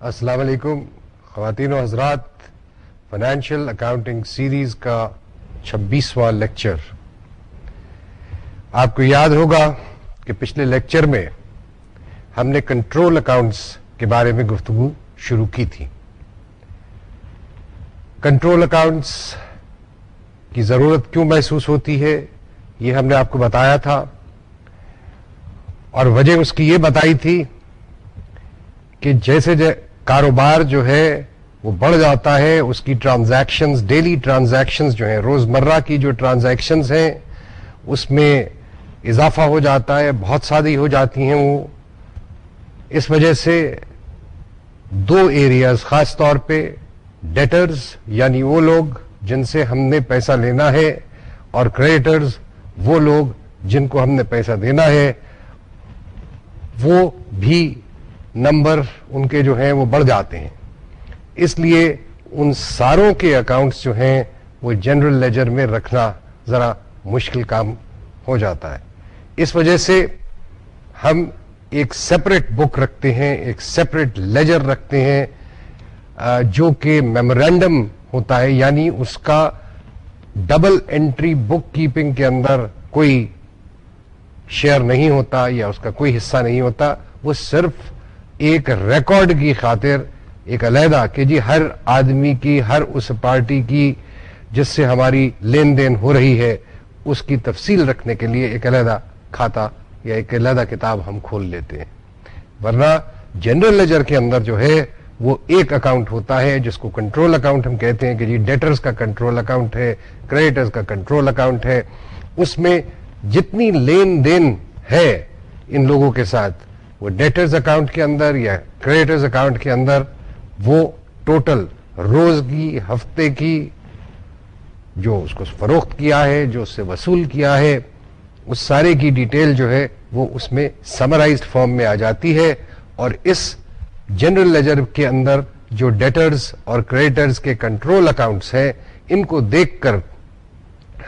السلام علیکم، خواتین و حضرات فائنینشیل اکاؤنٹنگ سیریز کا چھبیسواں لیکچر آپ کو یاد ہوگا کہ پچھلے لیکچر میں ہم نے کنٹرول اکاؤنٹس کے بارے میں گفتگو شروع کی تھی۔ کنٹرول اکاؤنٹس کی ضرورت کیوں محسوس ہوتی ہے، یہ ہم نے آپ کو بتایا تھا۔ اور وجہ اس کی یہ بتائی تھی کہ جیسے کاروبار جو ہے وہ بڑھ جاتا ہے، اس کی ٹرانزیکشنز ڈیلی ٹرانزیکشنز جو ہیں، روزمرہ کی جو ٹرانزیکشنز ہیں، اس میں اضافہ ہو جاتا ہے، بہت سادی ہو جاتی ہیں وہ۔ اس وجہ سے دو ایریاز خاص طور پہ ڈیٹرز یعنی وہ لوگ جن سے ہم نے پیسہ لینا ہے، اور کریڈٹرز وہ لوگ جن کو ہم نے پیسہ دینا ہے، وہ بھی نمبر ان کے جو ہیں وہ بڑھ جاتے ہیں۔ اس لیے ان ساروں کے اکاؤنٹس جو ہیں وہ جنرل لیجر میں رکھنا ذرا مشکل کام ہو جاتا ہے۔ اس وجہ سے ہم ایک سیپریٹ بک رکھتے ہیں، ایک سیپریٹ لیجر رکھتے ہیں جو کہ میمورینڈم ہوتا ہے یعنی اس کا ڈبل انٹری بک کیپنگ کے اندر کوئی شیئر نہیں ہوتا یا اس کا کوئی حصہ نہیں ہوتا، وہ صرف ایک ریکارڈ کی خاطر ایک علیحدہ کہ جی ہر آدمی کی، ہر اس پارٹی کی جس سے ہماری لین دین ہو رہی ہے، اس کی تفصیل رکھنے کے لیے ایک علیحدہ کھاتا یا ایک علیحدہ کتاب ہم کھول لیتے ہیں۔ ورنہ جنرل لیجر کے اندر جو ہے، وہ ایک اکاؤنٹ ہوتا ہے جس کو کنٹرول اکاؤنٹ ہم کہتے ہیں کہ جی ڈیٹرز کا کنٹرول اکاؤنٹ ہے کریڈٹرز کا کنٹرول اکاؤنٹ ہے۔ اس میں جتنی لین دین ہے ان لوگوں کے ساتھ وہ ڈیٹرز اکاؤنٹ کے اندر یا کریڈٹرز اکاؤنٹ کے اندر وہ ٹوٹل روز کی ہفتے کی جو اس کو فروخت کیا ہے، جو اس سے وصول کیا ہے، اس سارے کی ڈیٹیل جو ہے وہ اس میں سمرائزڈ فارم میں آ جاتی ہے اور اس جنرل لیجر کے اندر جو ڈیٹرز اور کریڈٹرز کے کنٹرول اکاؤنٹس ہیں، ان کو دیکھ کر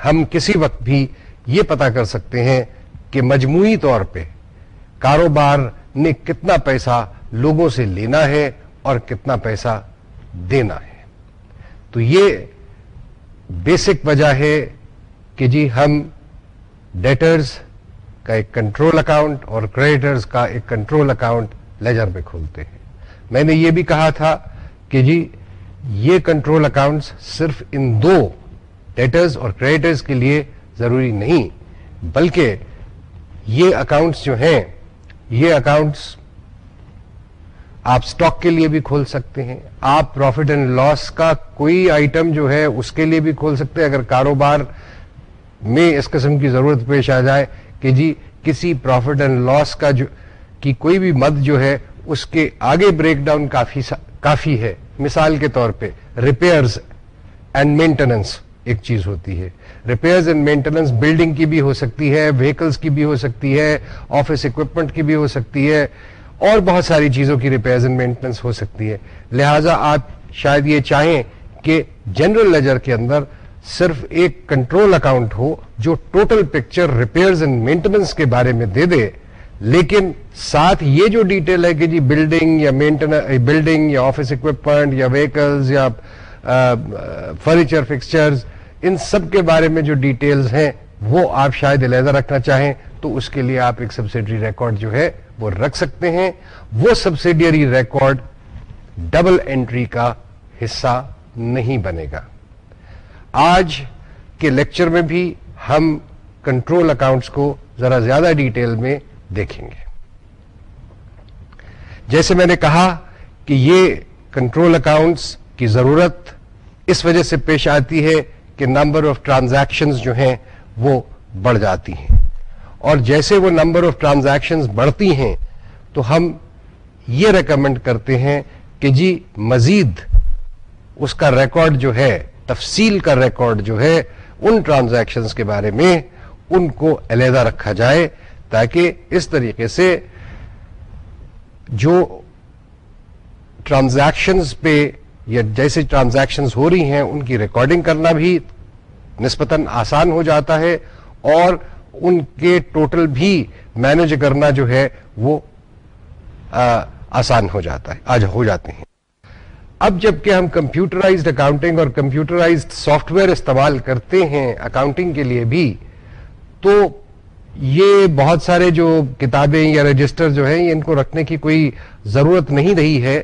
ہم کسی وقت بھی یہ پتا کر سکتے ہیں کہ مجموعی طور پہ کاروبار نے کتنا پیسہ لوگوں سے لینا ہے اور کتنا پیسہ دینا ہے۔ تو یہ بیسک وجہ ہے کہ جی ہم ڈیٹرز کا ایک کنٹرول اکاؤنٹ اور کریڈٹرز کا ایک کنٹرول اکاؤنٹ لیجر میں کھولتے ہیں۔ میں نے یہ بھی کہا تھا کہ جی یہ کنٹرول اکاؤنٹس صرف ان دو ڈیٹرز اور کریڈٹرز کے لیے ضروری نہیں، بلکہ یہ اکاؤنٹس جو ہیں یہ اکاؤنٹس آپ سٹاک کے لیے بھی کھول سکتے ہیں۔ آپ پروفٹ اینڈ لاس کا کوئی آئٹم جو ہے اس کے لیے بھی کھول سکتے ہیں۔ اگر کاروبار میں اس قسم کی ضرورت پیش آ جائے کہ جی کسی پروفٹ اینڈ لاس کا جو کی کوئی بھی مد جو ہے اس کے آگے بریک ڈاؤن کافی کافی ہے۔ مثال کے طور پہ ریپیئرز اینڈ مینٹیننس ایک چیز ہوتی ہے۔ ریپیئرز اینڈ مینٹیننس بلڈنگ کی بھی ہو سکتی ہے وہیکلس کی بھی ہو سکتی ہے آفس اکوپمنٹ کی بھی ہو سکتی ہے، اور بہت ساری چیزوں کی ریپیئرز اینڈ مینٹیننس ہو سکتی ہے۔ لہذا آپ شاید یہ چاہیں کہ جنرل لیجر کے اندر صرف ایک کنٹرول اکاؤنٹ ہو جو total picture repairs and maintenance کے بارے میں دے دے، لیکن ساتھ یہ جو ڈیٹیل ہے کہ جی بلڈنگ یا مینٹیننس بلڈنگ یا آفس اکوپمنٹ یا وہیکلز یا فرنیچر فکسچرز ان سب کے بارے میں جو ڈیٹیلز ہیں، وہ آپ شاید علیحدہ رکھنا چاہیں، تو اس کے لیے آپ ایک سبسڈری ریکارڈ جو ہے، وہ رکھ سکتے ہیں۔ وہ سبسڈیری ریکارڈ ڈبل انٹری کا حصہ نہیں بنے گا۔ آج کے لیکچر میں بھی ہم کنٹرول اکاؤنٹس کو ذرا زیادہ ڈیٹیل میں دیکھیں گے۔ جیسے میں نے کہا کہ یہ کنٹرول اکاؤنٹس کی ضرورت اس وجہ سے پیش آتی ہے کہ نمبر آف ٹرانزیکشن جو ہیں وہ بڑھ جاتی ہیں۔ اور جیسے وہ نمبر آف ٹرانزیکشن بڑھتی ہیں، تو ہم یہ ریکمینڈ کرتے ہیں کہ جی مزید اس کا ریکارڈ جو ہے، تفصیل کا ریکارڈ جو ہے، ان ٹرانزیکشن کے بارے میں ان کو علیحدہ رکھا جائے تاکہ اس طریقے سے جو ٹرانزیکشنز پہ یا جیسے ٹرانزیکشن ہو رہی ہیں، ان کی ریکارڈنگ کرنا بھی نسبتاً آسان ہو جاتا ہے اور ان کے ٹوٹل بھی مینج کرنا جو ہے وہ آسان ہو جاتا ہے، آج ہو جاتے ہیں۔ اب جبکہ ہم کمپیوٹرائزڈ اکاؤنٹنگ اور کمپیوٹرائزڈ سافٹ ویئر استعمال کرتے ہیں اکاؤنٹنگ کے لیے بھی، تو یہ بہت سارے جو کتابیں یا رجسٹر جو ہیں ان کو رکھنے کی کوئی ضرورت نہیں رہی ہے۔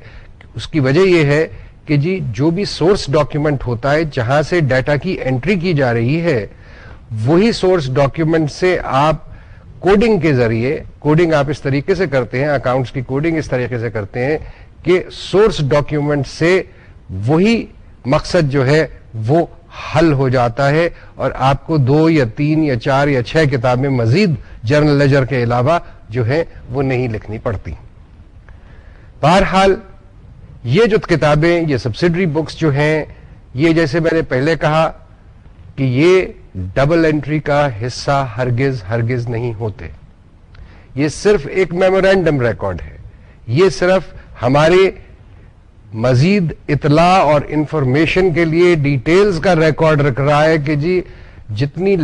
اس کی وجہ یہ ہے کہ جی جو بھی سورس ڈاکیومنٹ ہوتا ہے، جہاں سے ڈیٹا کی انٹری کی جا رہی ہے، وہی سورس ڈاکیومنٹ سے آپ کوڈنگ کے ذریعے کوڈنگ آپ اس طریقے سے کرتے ہیں اکاؤنٹس کی کوڈنگ اس طریقے سے کرتے ہیں کہ سورس ڈاکیومنٹ سے وہی مقصد جو ہے، وہ حل ہو جاتا ہے اور آپ کو دو یا تین یا چار یا چھ کتابیں مزید جرنل لیجر کے علاوہ جو ہے، وہ نہیں لکھنی پڑتی۔ بہرحال یہ جو کتابیں، یہ سبسڈری بکس جو ہیں، یہ جیسے میں نے پہلے کہا کہ یہ ڈبل انٹری کا حصہ ہرگز ہرگز نہیں ہوتے۔ یہ صرف ایک میمورینڈم ریکارڈ ہے۔ یہ صرف ہمارے مزید اطلاع اور انفارمیشن کے لیے ڈیٹیلز کا ریکارڈ رکھ رہا ہے کہ جی جتنی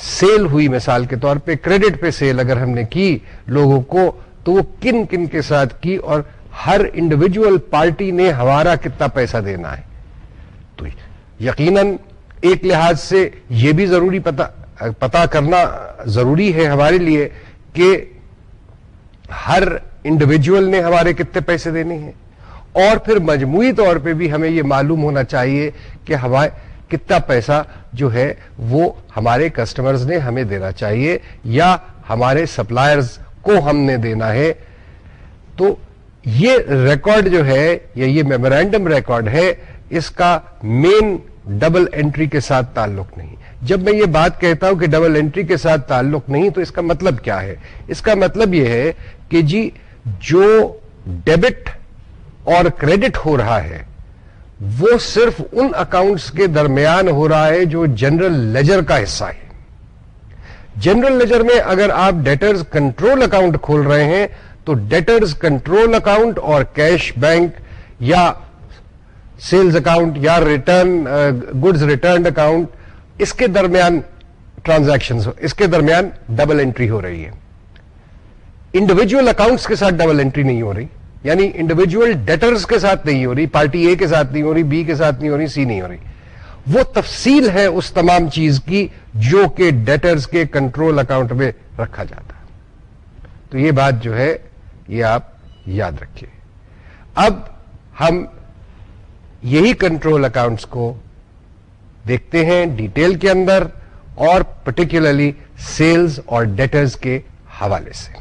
سیل ہوئی مثال کے طور پہ کریڈٹ پہ سیل اگر ہم نے کی لوگوں کو، تو وہ کن کن کے ساتھ کی اور ہر انڈیویجل پارٹی نے ہمارا کتنا پیسہ دینا ہے۔ تو یقیناً ایک لحاظ سے یہ بھی ضروری پتا پتا کرنا ضروری ہے ہمارے لیے کہ ہر انڈیویجل نے ہمارے کتنے پیسے دینے ہیں۔ اور پھر مجموعی طور پہ بھی ہمیں یہ معلوم ہونا چاہیے کہ ہمارے کتنا پیسہ جو ہے وہ ہمارے کسٹمرز نے ہمیں دینا چاہیے یا ہمارے سپلائرز کو ہم نے دینا ہے۔ تو یہ ریکارڈ جو ہے یا یہ میمورینڈم ریکارڈ ہے، اس کا مین ڈبل انٹری کے ساتھ تعلق نہیں۔ جب میں یہ بات کہتا ہوں کہ ڈبل انٹری کے ساتھ تعلق نہیں، تو اس کا مطلب کیا ہے؟ اس کا مطلب یہ ہے کہ جی جو ڈیبٹ اور کریڈٹ ہو رہا ہے، وہ صرف ان اکاؤنٹس کے درمیان ہو رہا ہے جو جنرل لیجر کا حصہ ہے۔ جنرل لیجر میں اگر آپ ڈیٹرز کنٹرول اکاؤنٹ کھول رہے ہیں تو ڈیٹرز کنٹرول اکاؤنٹ اور کیش بینک یا سیلز اکاؤنٹ یا ریٹرن گڈز ریٹرنڈ اکاؤنٹ اس کے درمیان ٹرانزیکشن اس کے درمیان ڈبل انٹری ہو رہی ہے۔ انڈیویجل اکاؤنٹس کے ساتھ ڈبل انٹری نہیں ہو رہی یعنی انڈیویجل ڈیٹرز کے ساتھ نہیں ہو رہی پارٹی اے کے ساتھ نہیں ہو رہی بی کے ساتھ نہیں ہو رہی سی نہیں ہو رہی۔ وہ تفصیل ہے اس تمام چیز کی جو کہ ڈیٹرز کے کنٹرول اکاؤنٹ میں رکھا جاتا ہے۔ تو یہ بات جو ہے یہ آپ یاد رکھیے۔ اب ہم یہی کنٹرول اکاؤنٹس کو دیکھتے ہیں ڈیٹیل کے اندر اور پرٹیکولرلی سیلز اور ڈیٹرز کے حوالے سے۔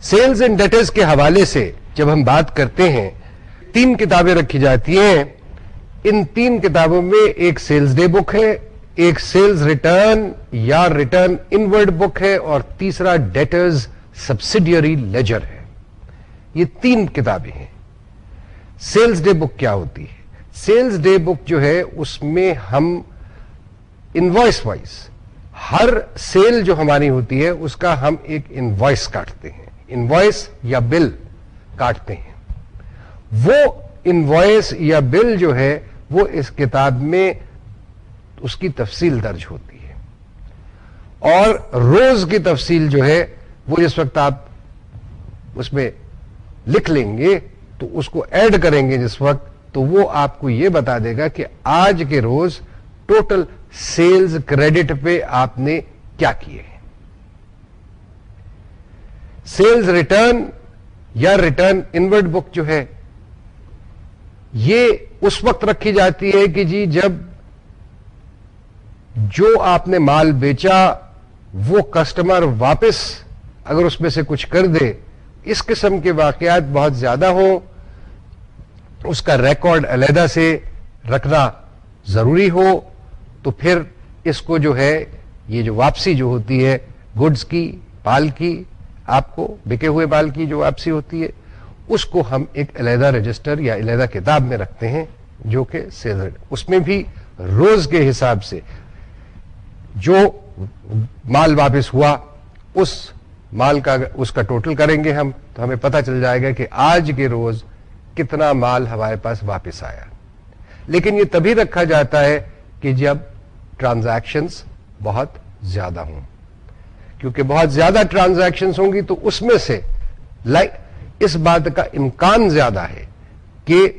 سیلز اینڈ ڈیٹرز کے حوالے سے جب ہم بات کرتے ہیں، تین کتابیں رکھی جاتی ہیں۔ ان تین کتابوں میں ایک سیلز ڈے بک ہے، ایک سیلز ریٹرن یا ریٹرن انورڈ بک ہے اور تیسرا ڈیٹرز سبسڈیری لیجر ہے۔ یہ تین کتابیں ہیں۔ سیلز ڈے بک کیا ہوتی ہے؟ سیلز ڈے بک جو ہے، اس میں ہم انوائس وائز، ہر سیل جو ہماری ہوتی ہے، اس کا ہم ایک انوائس کاٹتے ہیں۔ انوائس یا بل کاٹتے ہیں۔ وہ انوائس یا بل جو ہے، وہ اس کتاب میں اس کی تفصیل درج ہوتی ہے۔ اور روز کی تفصیل جو ہے وہ جس وقت آپ اس میں لکھ لیں گے تو اس کو ایڈ کریں گے جس وقت، تو وہ آپ کو یہ بتا دے گا کہ آج کے روز ٹوٹل سیلز کریڈٹ پہ آپ نے کیا کیے سیلز ریٹرن یا ریٹرن انورڈ بک جو ہے، یہ اس وقت رکھی جاتی ہے کہ جی جب جو آپ نے مال بیچا وہ کسٹمر واپس اگر اس میں سے کچھ کر دے، اس قسم کے واقعات بہت زیادہ ہوں۔ اس کا ریکارڈ علیحدہ سے رکھنا ضروری ہو۔ تو پھر اس کو جو ہے، یہ جو واپسی جو ہوتی ہے، گڈز کی، پال کی، آپ کو بکے ہوئے بال کی جو واپسی ہوتی ہے، اس کو ہم ایک علیحدہ رجسٹر یا علیحدہ کتاب میں رکھتے ہیں، جو کہ سیزر۔ اس میں بھی روز کے حساب سے جو مال واپس ہوا، اس مال کا اس کا ٹوٹل کریں گے ہم، تو ہمیں پتہ چل جائے گا کہ آج کے روز کتنا مال ہمارے پاس واپس آیا۔ لیکن یہ تبھی رکھا جاتا ہے کہ جب ٹرانزیکشنز بہت زیادہ ہوں۔ کیونکہ بہت زیادہ ٹرانزیکشن ہوں گی تو اس میں سے اس بات کا امکان زیادہ ہے کہ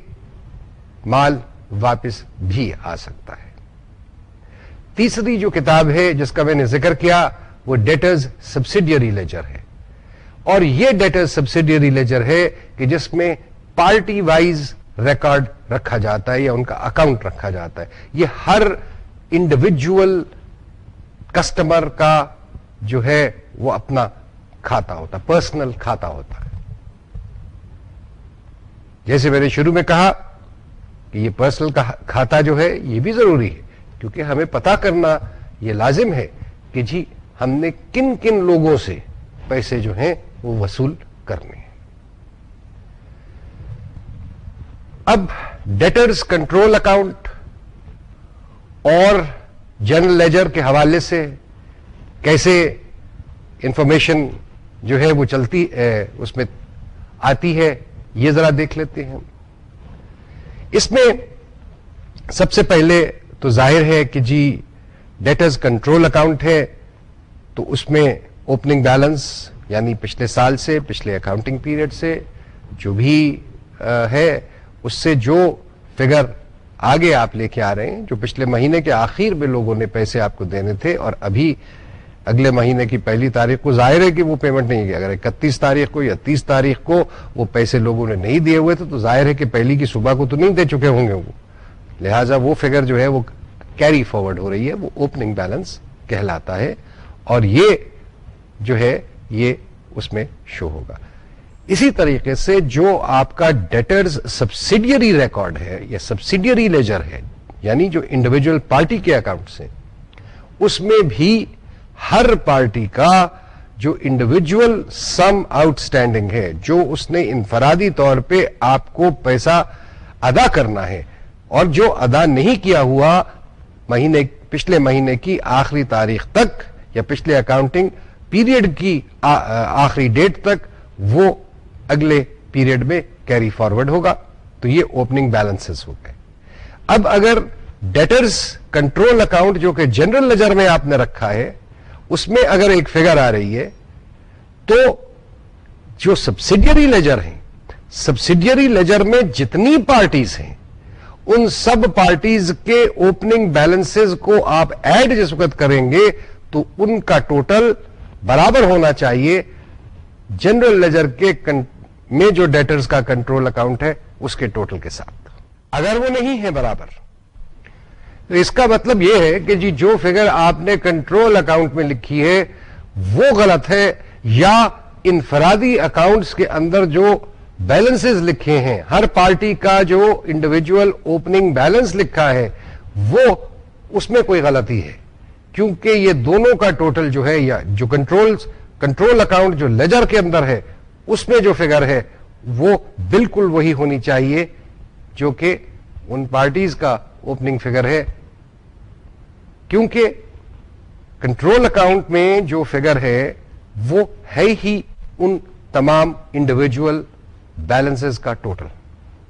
مال واپس بھی آ سکتا ہے۔ تیسری جو کتاب ہے جس کا میں نے ذکر کیا وہ ڈیٹرز سبسڈیری لیجر ہے۔ اور یہ ڈیٹرز سبسڈیری لیجر ہے کہ جس میں پارٹی وائز ریکارڈ رکھا جاتا ہے یا ان کا اکاؤنٹ رکھا جاتا ہے۔ یہ ہر انڈیویجل کسٹمر کا جو ہے وہ اپنا کھاتا ہوتا پرسنل کھاتا ہوتا۔ ہے جیسے میں نے شروع میں کہا کہ یہ پرسنل کھاتا جو ہے یہ بھی ضروری ہے، کیونکہ ہمیں پتا کرنا یہ لازم ہے کہ جی ہم نے کن کن لوگوں سے پیسے جو ہیں وہ وصول کرنے ہیں؟ اب ڈیٹرز کنٹرول اکاؤنٹ اور جنرل لیجر کے حوالے سے کیسے انفارمیشن جو ہے وہ چلتی اس میں آتی ہے، یہ ذرا دیکھ لیتے ہیں اس میں سب سے پہلے تو ظاہر ہے کہ جی ڈیٹرز کنٹرول اکاؤنٹ ہے۔ تو اس میں اوپننگ بیلنس یعنی پچھلے سال سے، پچھلے اکاؤنٹنگ پیریڈ سے جو بھی ہے، اس سے جو فگر آگے آپ لے کے آ رہے ہیں، جو پچھلے مہینے کے آخر میں لوگوں نے پیسے آپ کو دینے تھے اور ابھی اگلے مہینے کی پہلی تاریخ کو، ظاہر ہے کہ وہ پیمنٹ نہیں کیا اگر اکتیس تاریخ کو یا تیس تاریخ کو وہ پیسے لوگوں نے نہیں دیے ہوئے تھے، تو ظاہر ہے کہ پہلی کی صبح کو تو نہیں دے چکے ہوں گے وہ۔ لہٰذا وہ فگر جو ہے وہ کیری فارورڈ ہو رہی ہے، وہ اوپننگ بیلنس کہلاتا ہے۔ اور یہ جو ہے، یہ اس میں شو ہوگا۔ اسی طریقے سے جو آپ کا ڈیٹرز سبسڈیری ریکارڈ ہے یا سبسڈیری لیجر ہے یعنی جو انڈیویجل پارٹی کے اکاؤنٹ سے اس میں بھی ہر پارٹی کا جو انڈیویجل سم آؤٹ اسٹینڈنگ ہے، جو اس نے انفرادی طور پہ آپ کو پیسہ ادا کرنا ہے اور جو ادا نہیں کیا ہوا مہینے، پچھلے مہینے کی آخری تاریخ تک یا پچھلے اکاؤنٹنگ پیریڈ کی آخری ڈیٹ تک وہ اگلے پیریڈ میں کیری فارورڈ ہوگا۔ تو یہ اوپننگ بیلنس ہو گئے۔ اب اگر ڈیٹرز کنٹرول اکاؤنٹ جو کہ جنرل نظر میں آپ نے رکھا ہے، اس میں اگر ایک فگر آ رہی ہے، تو جو سبسڈیری لیجر ہیں سبسڈیری لیجر میں جتنی پارٹیز ہیں، ان سب پارٹیز کے اوپننگ بیلنس کو آپ ایڈ جس وقت کریں گے تو ان کا ٹوٹل برابر ہونا چاہیے۔ جنرل لیجر کے میں جو ڈیٹرز کا کنٹرول اکاؤنٹ ہے، اس کے ٹوٹل کے ساتھ۔ اگر وہ نہیں ہے برابر، تو اس کا مطلب یہ ہے کہ جی جو فگر آپ نے کنٹرول اکاؤنٹ میں لکھی ہے، وہ غلط ہے۔ یا انفرادی اکاؤنٹس کے اندر جو بیلنس لکھے ہیں، ہر پارٹی کا جو انڈیویجل اوپننگ بیلنس لکھا ہے، وہ اس میں کوئی غلطی ہے۔ کیونکہ یہ دونوں کا ٹوٹل جو ہے، یا جو کنٹرول کنٹرول اکاؤنٹ جو لیجر کے اندر ہے، اس میں جو فگر ہے، وہ بالکل وہی ہونی چاہیے جو کہ ان پارٹیز کا اوپننگ فگر ہے۔ کیونکہ کنٹرول اکاؤنٹ میں جو فگر ہے، وہ ہے ہی ان تمام انڈیویجل بیلنس کا ٹوٹل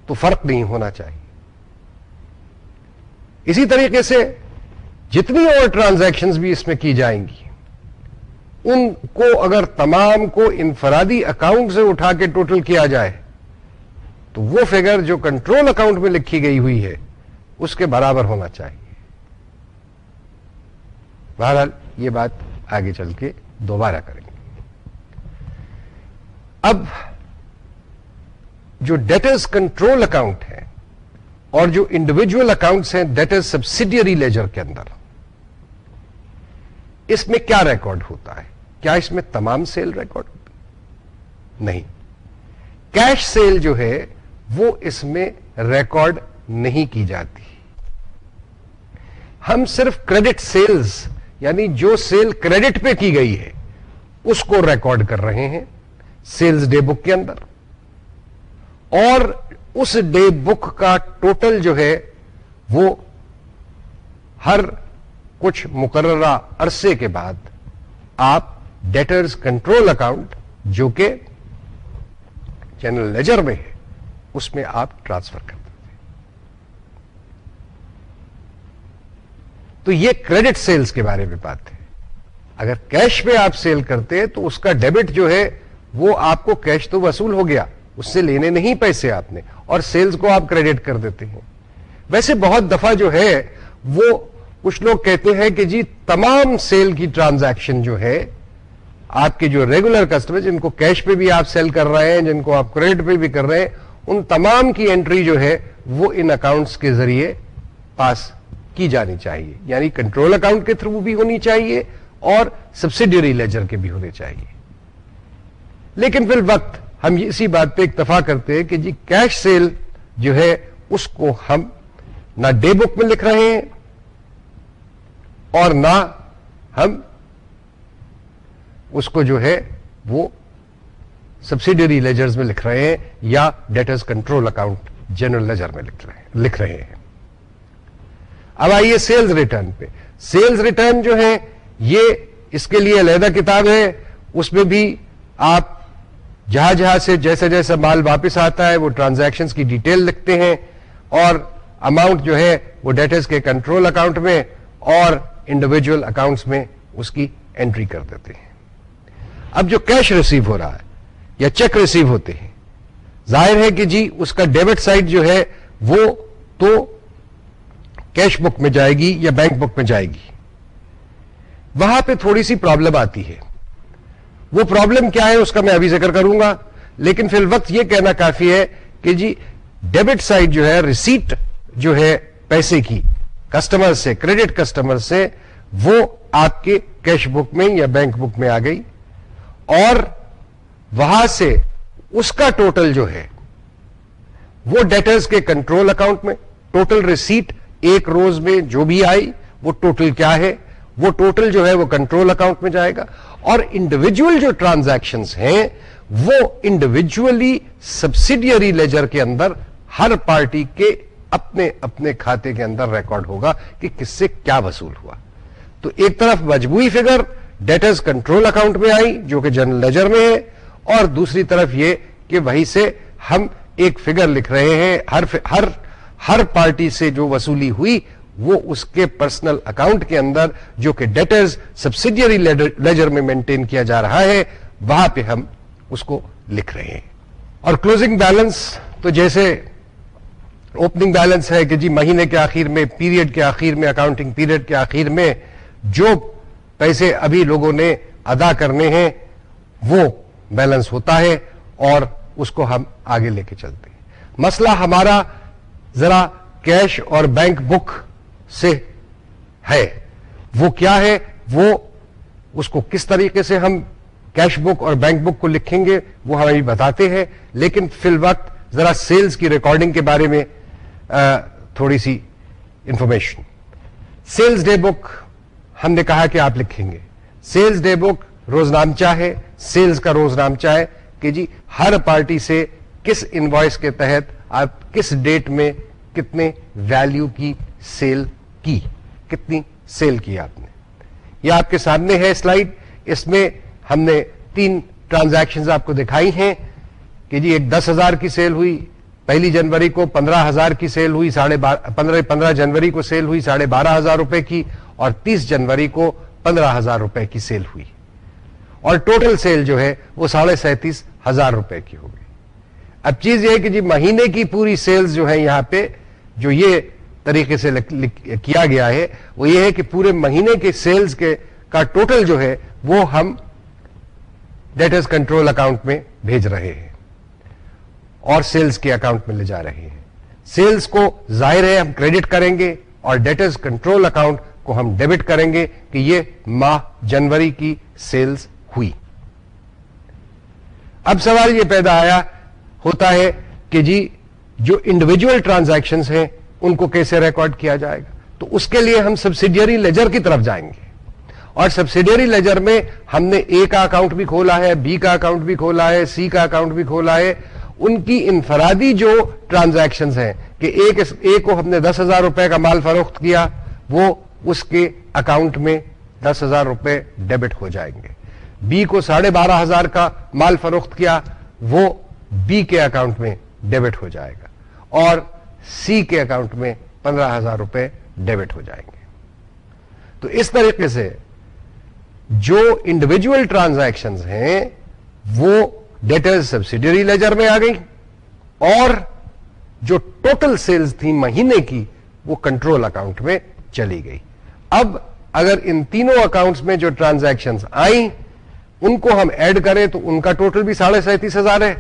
تو فرق نہیں ہونا چاہیے۔ اسی طریقے سے جتنی اور ٹرانزیکشن بھی اس میں کی جائیں گی، ان کو اگر تمام کو انفرادی اکاؤنٹ سے اٹھا کے ٹوٹل کیا جائے، تو وہ فگر جو کنٹرول اکاؤنٹ میں لکھی گئی ہوئی ہے، اس کے برابر ہونا چاہیے۔ بہرحال، یہ بات آگے چل کے دوبارہ کریں گے۔ اب جو ڈیٹرز کنٹرول اکاؤنٹ ہے اور جو انڈیویجل اکاؤنٹس ہیں ڈیٹرز سبسڈیری لیجر کے اندر. اس میں کیا ریکارڈ ہوتا ہے؟ کیا اس میں تمام سیل ریکارڈ ہوتی نہیں. کیش سیل جو ہے، وہ اس میں ریکارڈ نہیں کی جاتی. ہم صرف کریڈٹ سیلز یعنی جو سیل کریڈٹ پہ کی گئی ہے، اس کو ریکارڈ کر رہے ہیں سیلز ڈے بک کے اندر. اور اس ڈے بک کا ٹوٹل جو ہے وہ ہر کچھ مقررہ عرصے کے بعد آپ ڈیٹرز کنٹرول اکاؤنٹ جو کہ جنرل لیجر میں ہے، اس میں آپ ٹرانسفر کر دیتے تو یہ کریڈٹ سیلز کے بارے میں بات ہے۔ اگر کیش میں آپ سیل کرتے تو اس کا ڈیبٹ جو ہے وہ آپ کو کیش تو وصول ہو گیا۔ اس سے لینے نہیں پیسے آپ نے اور سیلز کو آپ کریڈٹ کر دیتے ہیں۔ ویسے بہت دفعہ جو ہے وہ کچھ لوگ کہتے ہیں کہ جی تمام سیل کی ٹرانزیکشن جو ہے، آپ کے جو ریگولر کسٹمر جن کو کیش پہ بھی آپ سیل کر رہے ہیں، جن کو آپ کریڈٹ پہ بھی کر رہے ہیں، ان تمام کی انٹری جو ہے وہ ان اکاؤنٹس کے ذریعے پاس کی جانی چاہیے۔ یعنی کنٹرول اکاؤنٹ کے تھرو بھی ہونی چاہیے اور سبسڈیری لیجر کے بھی ہونے چاہیے۔ لیکن پھر وقت ہم اسی بات پہ اکتفا کرتے ہیں کہ جی کیش سیل جو ہے اس کو ہم نہ ڈے بک میں لکھ رہے ہیں اور نہ ہم اس کو جو ہے وہ سبسڈیری لیجرز میں لکھ رہے ہیں یا debtors control account general ledger میں لکھ رہے ہیں لکھ رہے ہیں۔ اب آئیے سیلز ریٹرن پہ۔ سیلز ریٹرن جو ہے یہ اس کے لیے علیحدہ کتاب ہے۔ اس میں بھی آپ جہاں جہاں سے جیسا جیسا مال واپس آتا ہے، وہ ٹرانزیکشن کی ڈیٹیل لکھتے ہیں اور اماؤنٹ جو ہے، وہ ڈیٹرز کے کنٹرول اکاؤنٹ میں اور انڈیویجل اکاؤنٹس میں اس کی انٹری کر دیتے ہیں۔ اب جو کیش ریسیو ہو رہا ہے یا چیک ریسیو ہوتے ہیں، ظاہر ہے کہ جی اس کا ڈیبٹ سائٹ جو ہے، وہ تو کیش بک میں جائے گی یا بینک بک میں جائے گی۔ وہاں پہ تھوڑی سی پرابلم آتی ہے۔ وہ پرابلم کیا ہے اس کا میں ابھی ذکر کروں گا۔ لیکن فی الوقت یہ کہنا کافی ہے کہ جی ڈیبٹ سائٹ جو ہے ریسیٹ جو ہے پیسے کی کسٹمر سے کریڈٹ کسٹمر سے وہ آپ کے کیش بک میں یا بینک بک میں آ گئی۔ اور وہاں سے اس کا ٹوٹل جو ہے، وہ ڈیٹرز کے کنٹرول اکاؤنٹ میں ٹوٹل ریسیٹ ایک روز میں جو بھی آئی، وہ ٹوٹل کیا ہے؟ وہ ٹوٹل جو ہے وہ کنٹرول اکاؤنٹ میں جائے گا اور انڈیویجل جو ٹرانزیکشن ہیں وہ انڈیویجلی سبسڈیری لیجر کے اندر ہر پارٹی کے اپنے اپنے کھاتے کے اندر ریکارڈ ہوگا کہ کس سے کیا وصول ہوا۔ تو ایک طرف مجموعی فگر ڈیٹرز کنٹرول اکاؤنٹ میں آئی جو کہ جنرل لیجر میں ہے اور دوسری طرف یہ کہ وہی سے ہم ایک فگر لکھ رہے ہیں، ہر ہر ہر پارٹی سے جو وصولی ہوئی وہ اس کے پرسنل اکاؤنٹ کے اندر جو کہ ڈیٹرز سبسڈیری لیجر میں مینٹین کیا جا رہا ہے، وہاں پہ ہم اس کو لکھ رہے ہیں۔ اور کلوزنگ بیلنس تو جیسے اوپننگ بیلنس ہے کہ جی مہینے کے آخر میں پیریڈ کے آخر میں اکاؤنٹنگ پیریڈ کے آخر میں جو پیسے ابھی لوگوں نے ادا کرنے ہیں، وہ بیلنس ہوتا ہے اور اس کو ہم آگے لے کے چلتے ہیں۔ مسئلہ ہمارا ذرا کیش اور بینک بک سے ہے۔ وہ کیا ہے؟ وہ اس کو کس طریقے سے ہم کیش بک اور بینک بک کو لکھیں گے، وہ ہمیں بتاتے ہیں۔ لیکن فی الوقت ذرا سیلز کی ریکارڈنگ کے بارے میں تھوڑی سی انفارمیشن سیلز ڈے بک ہم نے کہا کہ آپ لکھیں گے۔ سیلز ڈے بک روز نامچہ ہے۔ سیلز کا روز نامچہ ہے کہ جی ہر پارٹی سے کس انوائس کے تحت آپ کس ڈیٹ میں کتنے ویلیو کی سیل کی کتنی سیل کی آپ نے؟ یہ آپ کے سامنے ہے سلائیڈ، اس میں ہم نے تین ٹرانزیکشن آپ کو دکھائی ہیں کہ جی ایک دس ہزار کی سیل ہوئی، پہلی جنوری کو پندرہ ہزار کی سیل ہوئی، ساڑھے پندرہ پندرہ جنوری کو سیل ہوئی، ساڑھے بارہ ہزار روپے کی اور تیس جنوری کو پندرہ ہزار روپے کی سیل ہوئی۔ اور ٹوٹل سیل جو ہے وہ ساڑھے سینتیس ہزار روپے کی ہوگی۔ اب چیز یہ ہے کہ جی مہینے کی پوری سیلز جو ہے یہاں پہ، جو یہ طریقے سے کیا گیا ہے، وہ یہ ہے کہ پورے مہینے کے سیلز کے کا ٹوٹل جو ہے، وہ ہم ڈیٹرز کنٹرول اکاؤنٹ میں بھیج رہے ہیں اور سیلز کے اکاؤنٹ میں لے جا رہے ہیں۔ سیلز کو ظاہر ہے ہم کریڈٹ کریں گے اور ڈیٹرز کنٹرول اکاؤنٹ کو ہم ڈیبٹ کریں گے کہ یہ ماہ جنوری کی سیلز ہوئی۔ اب سوال یہ پیدا آیا، ہوتا ہے کہ جی جو انڈیویجل ٹرانزیکشن ہیں ان کو کیسے ریکارڈ کیا جائے گا؟ تو اس کے لیے ہم سبسڈیری لیجر کی طرف جائیں گے۔ اور سبسڈیری لیجر میں ہم نے اے کا اکاؤنٹ بھی کھولا ہے بی کا اکاؤنٹ بھی کھولا ہے سی کا اکاؤنٹ بھی کھولا ہے۔ ان کی انفرادی جو ٹرانزیکشن ہیں کہ ایک اے کو ہم نے دس ہزار روپے کا مال فروخت کیا، وہ اس کے اکاؤنٹ میں دس ہزار روپے ڈیبٹ ہو جائیں گے۔ بی کو ساڑھے بارہ ہزار کا مال فروخت کیا، وہ بی کے اکاؤنٹ میں ڈیبٹ ہو جائے گا۔ اور سی کے اکاؤنٹ میں پندرہ ہزار روپے ڈیبٹ ہو جائیں گے۔ تو اس طریقے سے جو انڈیویجل ٹرانزیکشن ہیں، وہ ڈیٹر سبسڈری لیجر میں آ گئی اور جو ٹوٹل سیلز تھی مہینے کی، وہ کنٹرول اکاؤنٹ میں چلی گئی۔ اب اگر ان تینوں اکاؤنٹس میں جو ٹرانزیکشن آئیں، ان کو ہم ایڈ کریں تو ان کا ٹوٹل بھی ساڑھے سینتیس ہزار ہے۔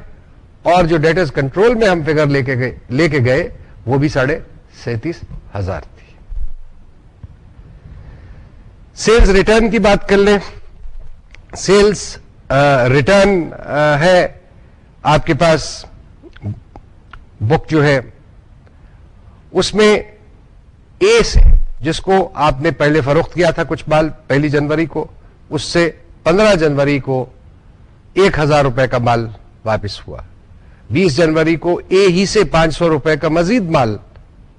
اور جو ڈیٹرز کنٹرول میں ہم فگر لے کے گئے، لے کے گئے وہ بھی ساڑھے سینتیس ہزار تھی۔ سیلز ریٹرن کی بات کر لیں۔ سیلز ریٹرن ہے۔ آپ کے پاس بک جو ہے، اس میں اے سے، جس کو آپ نے پہلے فروخت کیا تھا کچھ مال پہلی جنوری کو، اس سے پندرہ جنوری کو ایک ہزار روپے کا مال واپس ہوا۔ بیس جنوری کو اے ہی سے پانچ سو روپے کا مزید مال